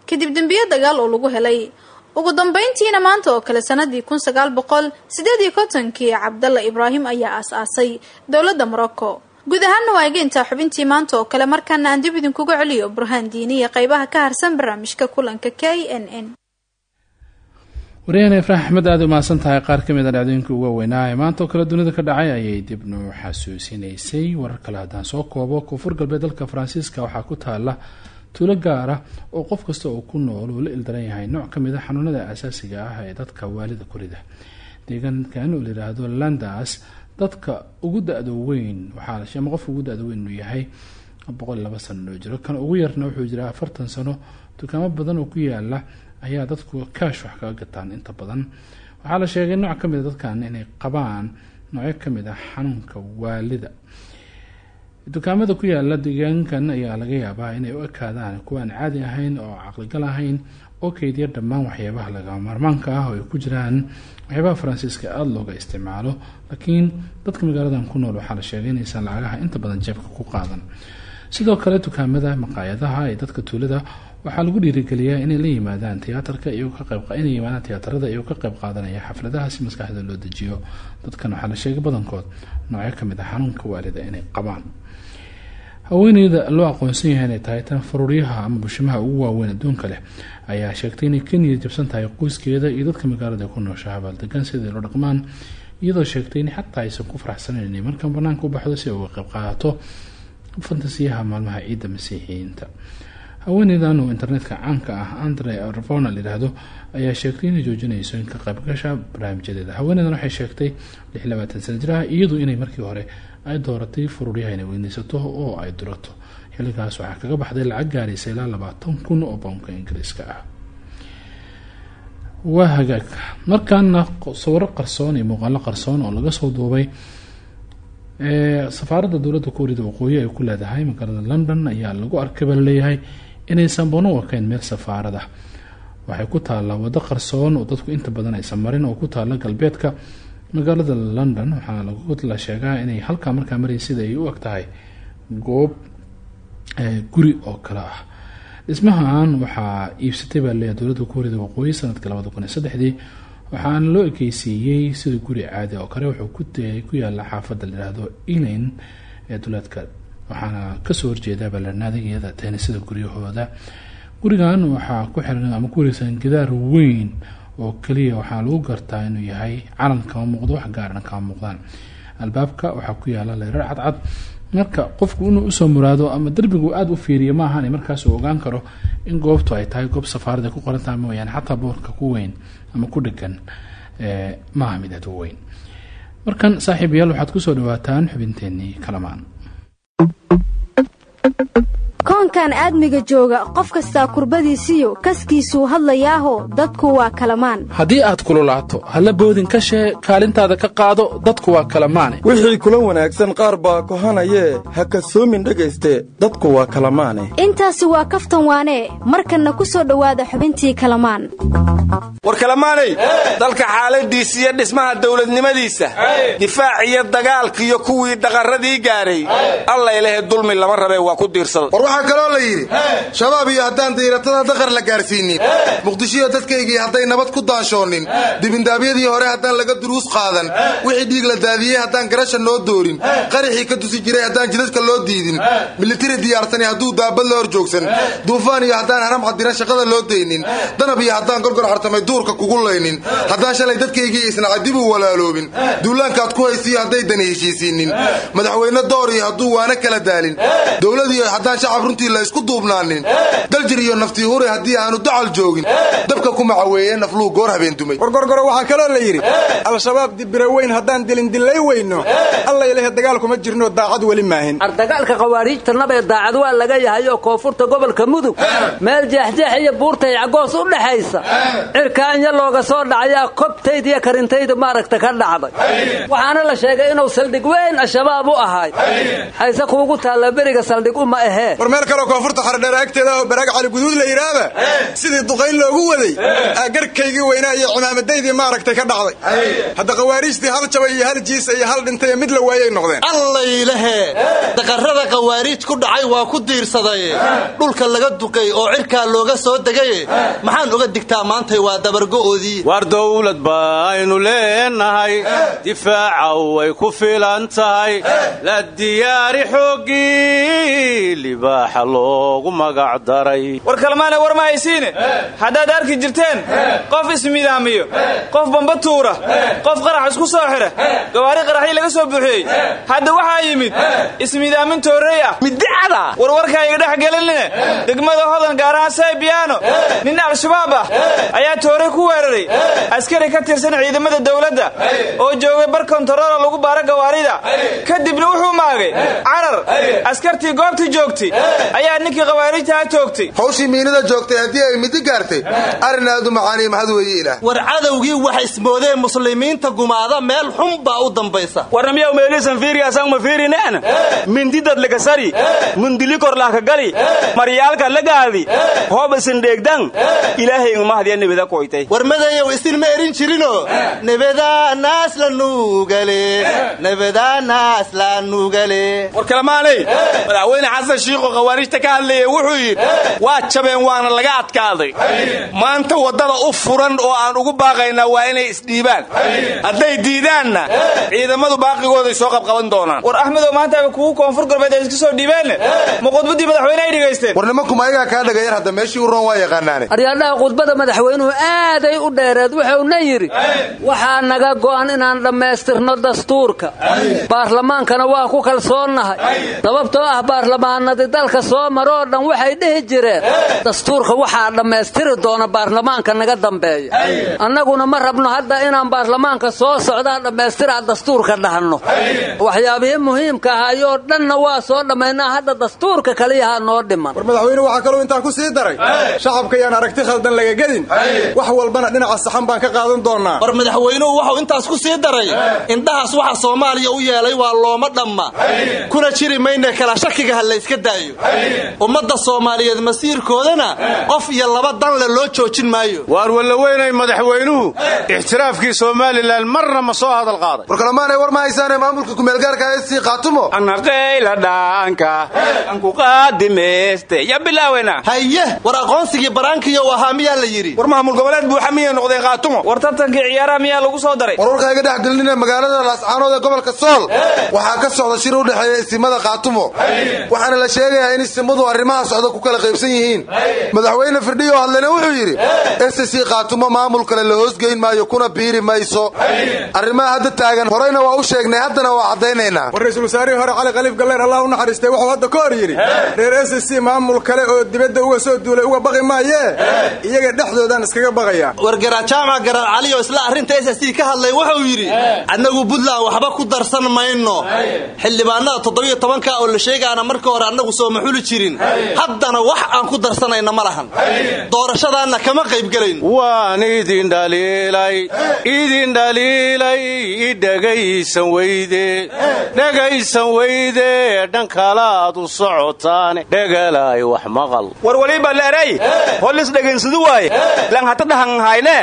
Kadib dembiyo dagaal oo lagu helay. Ugu dambeyntiina maanta oo kale sanadii kun sagaal boqol sideed iyo kontonkii cabdalla ibraahim ayaa aas-aasay dowladda morocco. Guud ahaanna waa egeyntaa xubintii maanta oo kale markaana aan dib idinkuga celiyo burhaan diini iyo qeybaha ka harsan barnaamijka kulanka k n n. Waryahan ifraax axmed aada umahadsan tahay qaar ka mid a dhacdooyinka ugu weynaa ee maanta oo kale dunida ka dhacay ayay dib noo xasuusinaysay. Warar kale haddaan soo koobo koonfur galbeed dalka faransiiska waxaa ku taala tuulo gaar ah oo qof kasta oo ku nool uu la ildaran yahay. Nooc ka mid a xanuunada asaasiga ah ee dadka waalida korida deegaankan oo layihaahdo landas dadka ugu da-da weyn waxaa ama qofka ugu da-da weyn inuu yahay boqol laba sano jiro. Kan ugu yarna wuxuu jiraa afartan sano. Dukaamo badan oo ku yaalla ayaa dadku kaash wax kaga gataan inta badan. Waxaa la sheegay nooc ka mid a dadkan inay qabaan noocyo ka mid ah xanuunka waalida dukaamada ku yaalla deegaankan ayaa laga yaabaa inay u ekaadaan kuwa aan caadi ahayn oo caqligal ahayn oo keydiya dhammaan waxyaabaha lagama maarmaanka ah oo ay ku jiraan. Waxyaabaha faransiiska aada looga isticmaalo laakiin dadka magaaladan ku nool waxaa la sheegay inaysan lacagaha inta badan jeebka ku qaadan. Sidoo kale dukaamada maqaayadaha ee dadka tuulada waxaa lagu dhiirigeliyaa inay la yimaadaan tiyaatarka inay yimaadaan tiyaatarada iyagoo ka qayb qaadanaya xafladaha si maskaxda loo dejiyo. Dadkan waxaa la sheegay badankood noocyo ka mid ah xanuunka waalida inay qabaan haweeneyda loo aqoonsan yahay inay tahay tan faruuryaha ama bushimaha ugu waaweyn adduunka leh ayaa sheegtay inay ka niyad jabsan tahay qoyskeeda iyo dadka magaalada ku nooshaha baaldegan sidai loo dhaqmaan iyadoo sheegtay in xataa aysan ku faraxsanayn inay markan banaanka u baxdo si uga qayb qaadato fantasiyaha maalmaha ciidda masiixiyiinta. Haweeneydan oo internetka caanka ah andre arvona layidhaahdo ayaa sheegtay inay joojinayso in ka qaybgasha barnaamijyadeeda. Haweeneydan waxay sheegtay lix labaatan sana jiraha iyadu inay markii hore ay dooratay furuuryaha inay weynaysato oo ay durato. Xilligaas waxaa kaga baxday lacag gaaraysa ilaa labaatan kun oo bownka ingiriiska ah. Waa hagaag. Markaana sawiro qarsoon iyo muuqaalo qarsoon oo laga soo duubay safaaradda dowladda kuuriyada waqooyi ay ku leedahay magaalada london ayaa lagu arkay baa la leeyahay inaysan bano u ekayn meel safaarad ah waxay ku taallaa waddo qarsoon oo dadku inta badan aysan marin oo ku taalla galbeedka magaalada london waxaana la sheegaa inay halkaa markaa maraya sida ay u eg tahay goob guri oo kale ah. Dhismahan waxaa iibsatay baa leeyahay dowladda kuuriyada waqooyi sannadkii labada kun waxaana loo ekeysiiyey sida guri caadi oo kale wuxuu ku yaalla xaafadda layidhaahdo elain ee duleedka waxaana ka soo horjeedaa balanaadagiyada teena sida guryahooda. Gurigan waxaa ku xiran ama ku wareegsan gidaar weyn oo keliya waxaa lagu gartaa inuu yahay calan kama muuqdo wax gaarana kama muuqdaan. Albaabka waxaa ku yaalla leerar cadcad. Marka qofku inuu u soo muraado ama derbigu aada u fiiriyo ma ahan markaas uu ogaan karo in goobtu ay tahay goob safaarada ku qorantaha mooyaane xataa boorka ku weyn ama ku dhegan maaha mid aad u weyn. Markan saaxiib yaal waxaad ku soo dhawaataan xubinteenii kalamaan koonkan aadmiga jooga qof kastaa kurbadiisiyo kaskiisuu hadlayaaho dadku waa kalamaan. Haddii aad kululaato halla boodin ka shee kaalintaada ka qaado dadku waa kalamaane. Wixii kula wanaagsan qaar baa kohanayee ha kasoomin dhegayste dadku waa kalamaane. Intaasi waa kaftan waanee markanna ku soo dhowaada xubintii kalamaan. War kalamaanay? Dalka xaaladiisa iyo dhismaha dawladnimadiisa difaac iyo dagaalkiiyo kuwii dhaqarradii gaadhay allaylehe dulmi lama rabee waa ku diirsada waxaa kaloo la yidhi shabaab iyo haddaan diiratada daqar la gaarsiinin. Muqdishoiyo dadkaygii hadday nabad ku daanshoonin. Dibindaabyadii hore haddaan laga duruus qaadan. Wixii dhiig la daadiyey haddaan garasha noo doorin. Qarixii ka tusi jiray haddaan jidadka loo diidin. Militari diyaarsani hadduu daabad la hor joogsan. Duufaan iyo haddaan haram cadiran shaqada loo daynin. Danab iyo haddaan gorgor xartamay duurka kugu laynin. Haddaan shalay dadkaygii isnaca dib u walaaloobin. Duulaankaad ku haysiyo hadday dani heshiisiinin madaxweyne door iyo hadduu waana kala daalin. Dowladiyo haddaan shacab runtii la isku duubnaanin. Daljir iyo naftii hure haddii aanu dacal joogin. Dabka ku macaweeye nafluu goor habeen dumay. Wargorgoro waxaa kaloo la yidhi al-shabaab dibira weyn haddaan dilindillay weyno. Allaylehe dagaalkuma jirno daacad weli maahin. Ardagaalka khawaariijta nabee daacad waa laga yahay oo koonfurta gobolka mudug meel jeexjeex iyo buurtay cagoos u dhaxaysa. Cirkaanya looga soo dhacayaa kobtayd iyo karintaydu maaragta ka dhacday. Waxaana la sheegay inuu saldhig weyn al-shabaab u ahay. Hayse kuugu taalla beriga saldhig uma ahee meel yaroo koonfurta xardheer agteeda oo baraag cali guduud la yidhaahda sidii duqayn loogu waday aa garkaygii weynaa iyo cimaamadaydii maaragtay ka dhacday. Hadda khawaariijtii hal jabay iyo hal jiisa iyo hal dhintay mid la waayay noqdeen. Allaylehe daqarrada khawaariij ku dhacay waa ku diirsadaye. Dhulka laga duqay oo cirkaa looga soo degaye maxaan uga digtaa maantay waa dabargo'oodii. War dawlad baaynu leenahay difaaca way ku filan tahay. La diyaari xooggii libaaxa loogu magac daray. War kalmaane war ma haysiine? Haddaad arki jirteen? Qof ismidaamiyo qof bamba tuura. Qof qarax isku soo xidha gawaari qaraxii laga soo buuxiyey hadda waxaa yimid ismidaamin toorrey ah midicada warwarkaa iga dhex gelinine degmada hodan gaar ahaan saybiyaano nin al-shabaab ah ayaa toore ku weeraray. Askari ka tirsan ciidamada dowladda. Oo joogay bar kontaroolo lagu baara gawaarida. Kadibna wuxuu maagay carar. Askartii goobtii joogtay ayaa ninkii khawaarijtaha toogtay hawshii miinada joogtay haddii ay midi gaartay arrin aad u macaaniy maxad weeye ilaah. War cadowgii wax ismoodee muslimiinta gumaada meel xun baa u dambaysa. Warnamiyaw meelisan fiiriyaasang ma fiirineena mindidad lagasari mundili korlahkagali maryaalka lagaadi hoob isin dheegdan ilaahay ngmahadiya nebeda koytay war madayow isin ma erin jirinoo? Nebadaanaas la nuugale. Nebadaanaas la nuugale. War kalamaanay? Madaxweyne xasan shiikho khawaarijta ka hadlaya wuxuu yidhi waa jabeen waana laga adkaaday. Maanta waddada u furan oo aan ugu baaqaynaa waa inay isdhiibaan. Hadday diidaanna ciidamadu baaqigooday soo qabqaban doonaan. War axmedow maanta kugu koonfur galbeed ay iska soo dhiibeen ma khudbaddii madaxweyne ay dhegaysteen war nimanku ayagaa kaa dhagayar hadda meeshii u roon waa yaqaanaane. Aryaadhaha khudbada madaxweynuhu aaday u dheereed wuxuuna yidhi waxaa naga go'an inaan dhammaystirno dastuurka. Baarlamaankana waa ku kalsoonnahay. Sababtoo ah baarlamaanadii dalka soo maroo dhan waxay dhihi jireen dastuurka waxaa dhammaystiri doona baarlamaanka naga dambeeya. Annaguna ma rabno hadda inaan baarlamaanka soo socdaa dhammaystiraa dastuurka dhahanno waxyaabihii muhiimka ahayoo dhanna waa soo dhammaynaa hadda dastuurka kaliyahaa noo dhiman. War madaxweyne waxaa kaluu intaa ku sii daray shacabka yaan aragti khaldan laga gedin. Wax walbana dhinaca saxan baan ka qaadan doonaa. War madaxweynuhu wuxuu intaas ku sii daray. Indhahaas waxa soomaaliya u yeelay waa looma dhamma. Kuna jiri mayne kala shakiga ha layska daayo ummadda soomaaliyeed masiirkoodana qof iyo laba danle loo joojin maayo. Waar wallaweynay madaxweynuhu ixtiraafkii somalilan marna ma soo hadal qaaday. War kalamaanay war ma haysaane maamulka kumeelgaarka ee sii qaatumo anaqayla dhaanka anku qaadimeeste ya bilaawena haye war aqoonsigii baraankiyo ahaa miyaa la yidhi. War maamul goboleed buuxa miyay noqdeen qaatumo war tartankii ciyaaraha miyaa lagu soo daray. Warwarka iga dhex gelinina magaalada laascaanood ee gobolka sool. Waxaa ka socda shir u dhexeeya isimada qaatumo waxaana la sheegayaa in isimadu arrimaha socda ku kala qaybsan yihiin. Madaxweyne firdhiyo hadlena wuxuu yidhi sc qaatumo maamul kale la hoosgeyn maayo kuna biiri mayso. Arrimaha hadda taagan horeyna waa u sheegnay haddana waa caddaynaynaa. War ra'iisul wasaarihii hore cali khaliif galleer allah u naxariistay wuxuu hadda ka hor yidhi reer s c maamul kale oo dibadda uga soo duulay uga baqi maayee iyaga dhexdoodaan iskaga baqaya. War garaad jaamac garaad cali oo isla arrinta s c ka hadlay wuxuu yidhi annagu puntland waxba ku darsan mayno. Xildhibaanada toddobiyo tobanka oo la sheegaana marka hore annagu soo maxuli jirin. Haddana wax aan ku darsanayna ma lahan. Doorashadaanna kama qaybgelayn waan idin dhaliilay idin dhaliilay idhegaysan weyde. Dhegaysan weyde dhankalaad u socotaane. Dhegalaay wax maqal. War waliba leeray holis dhegaynsadu waaye. Lan hata dhahan hayne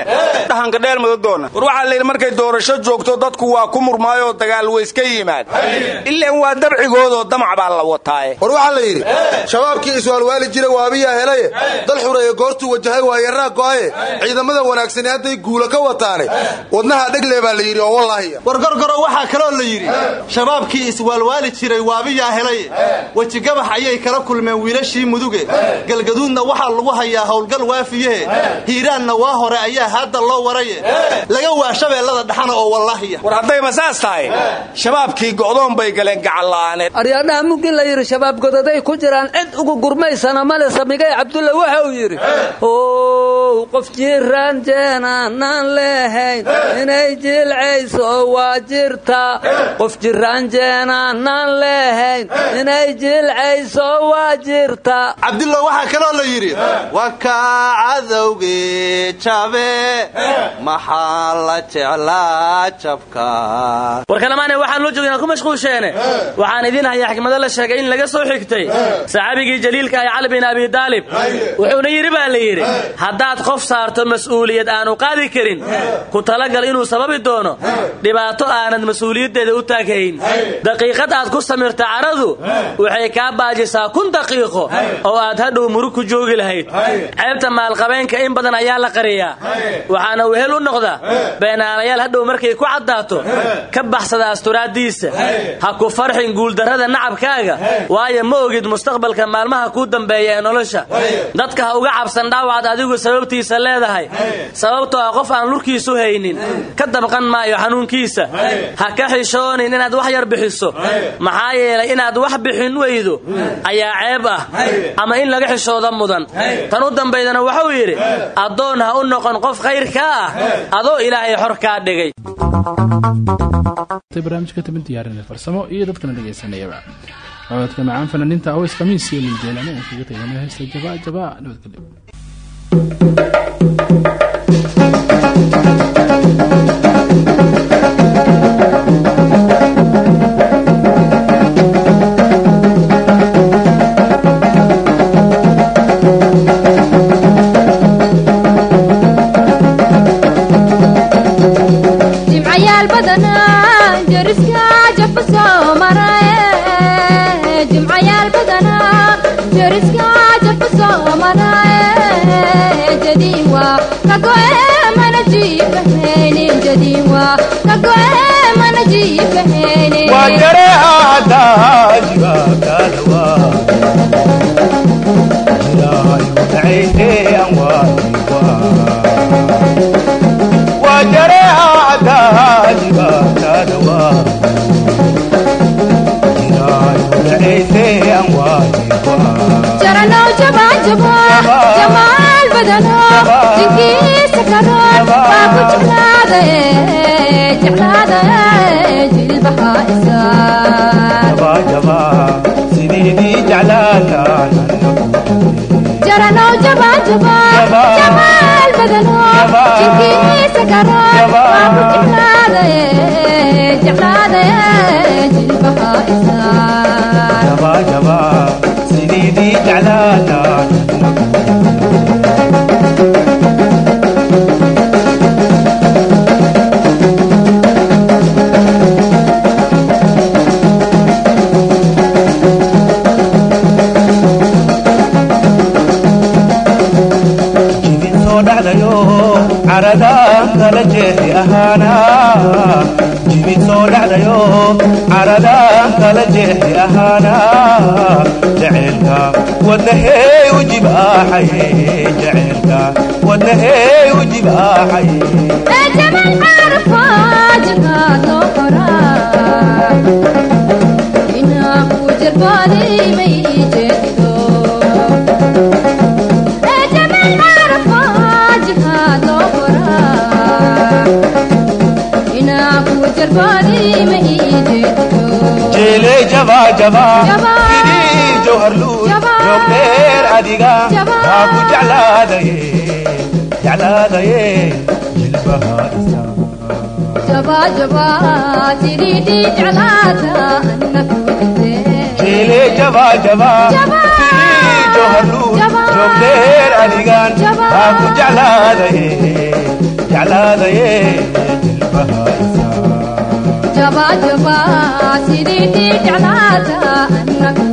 dhahanka dheel mada doona. War waxaa layidhi markay doorasho joogto dadku waa ku murmaayoo dagaal wayska yimaad. Ilaan waa dabcigoodoo damac baa la wataaye. War waxaa la yidhi shabaabkii iswaalwaali jira waabiyaa helaye dal xureeye goortuu wajahay waa yarraa go'aye ciidamada wanaagsani hadday guula ka wataane wadnaha dhegle baa la yidhi oo wallaahiya war gorgoro waxaa kaloo la yidhi shabaabkii iswaalwaali jiray waabiyaa helay. Wejigabax ayay kala kulmeen wiilashii muduge. Galgaduudna waxaa lagu hayaa howlgal waafiyehe hiiraanna waa hore ayaa haadda loo waraye. Laga waa shabeellada dhaxana oo wallaahiya war haddayba saas tahay shabaabkii go'doon bay galeen gacalla'aaneed aryaadhaha muggi la yidhi shabaab godaday ku jiraan cid ugu gurmaysana male samigay cabdulla waxa uu yidhi. Cadow qof jiraan jeenaanaan lehayn inay jilcayso waa jirta. Qof jiraan jeenaanaan lehayn inay jilcayso waa jirta. Cabdillow waxaa kaloo la yidhi waa kaa cadowgii jabe. Maxaa la jeclaa jabka? War kalamaane waxaan loo jooga inaad ku mashquulsheene. Waxaan idiin hayaa xikmado la sheegay in laga soo xigtay saxaabigii jaliilka ah cali bin abi daalib wuxuuna yidhi baa la yidhi haddaad qof saarto mas'uuliyad aanu qaadi karin ku talagal inuu sababi doono dhibaato aanad mas'uuliyaddeeda u taaghayn daqiiqad aad ku samirta caradu waxay kaa baajisaa kun daqiiqo oo aad hadhow murug ku joogi lahayd. Ceebta maalqabeenka in badan ayaa la qariyaa. Waxaana wehel u noqda beenaalayaal hadhow markay ku caddaato ka baxsada asturaaddiisa. Ha ku farxin guuldarrada nacabkaaga waayo ma ogid mustaqbalka maalmaha kuu dambeeya ee nolosha. Dadka ha uga cabsan dhaawacaad adigu sababtiisa leedahay. Sababtoo ah qof aan lurkiisu haynin ka dabqan maayo xanuunkiisa. Ha ka xishoonin inaad wax yar bixiso. Maxaa yeelay inaad wax bixin weydo ayaa ceeb ah. Ama in laga xishooda mudan. Tan u dambaydana wuxuu yidhi addoon ha u noqon qof khayrkaa ah adoo ilaahay xor kaa dhigay. Barnaamijka diyaarinay farsamo iyo dadkana dhegaysanayaba cododka macaan fanaaniinta aways khamiis iyo liljeelane aan kaga tagana heesta jabaa jabaa nabadgelyo jamaal badano jinkiisa karoon waa ku jeclaadaye jeclaadaye jilbaha jaranow jabaa jabo jamaal badano jinkiisa karoon waa ku jeclaadaye jeclaadaye jilbaha isaa kala jeexi ahaana jibin soo dhacdayo caradaan kala jeexi ahaana jaceylka wadnahey u jibaaxaye sidii jawharluud joogdheer adiga haa ku jeclaadaye jilbaha jeele jaba jaba sidii jawharluud joogdheer adigan haa ku jeclaadaye jilbaha jaba jaba sidii jeclaata annagu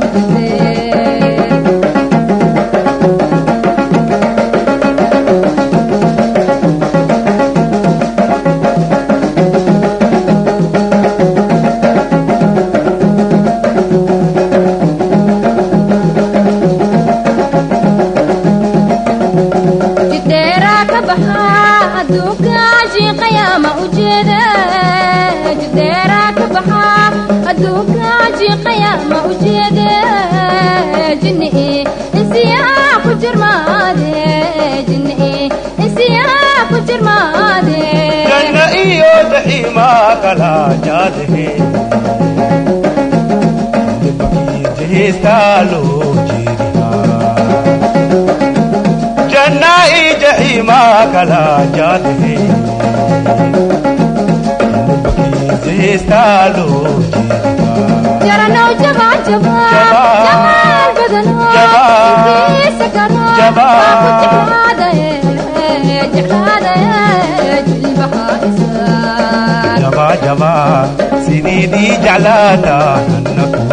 sididii jeclaata nanna ku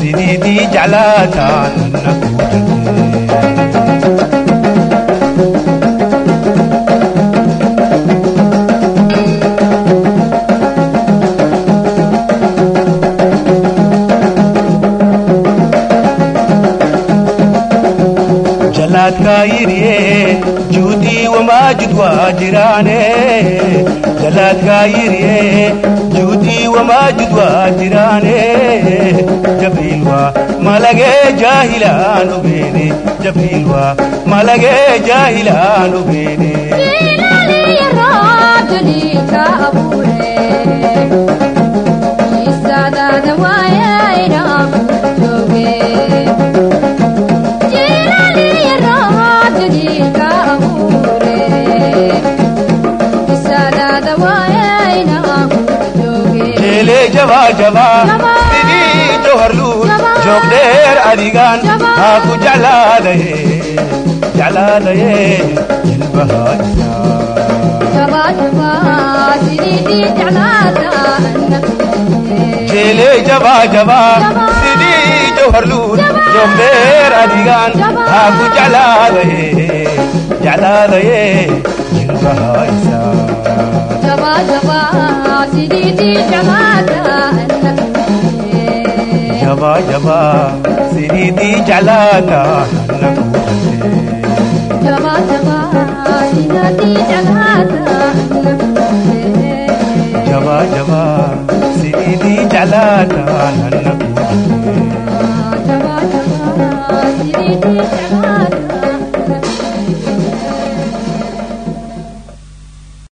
sididii jeclaata nanna ku jalaadka yiriye juudii wamaajid waa jiraane jalaadka yiriye juudii wamaajid waa jiraane jabriil waa malage jaahilaan ogeene jabriil waa malage jaahilaan ogeene ilaaliya roob jaliilka abuure isaadaada waaya jooge jeele jaba jaba sidii jawharluul joogdheer adigaan haa ku jeclaadaye jeclaadaye jilbaha isaa jaba jaba sidii jawharluul joogdheer adigaan haa ku jeclaadaye jeclaadaye jilbaha isaa jaba jaba sidii jeclaada anna jaba jaba sidii jeclaata hanna ku jaba jaba sidii jeclaada anna jaba jaba sidii jeclaata hanna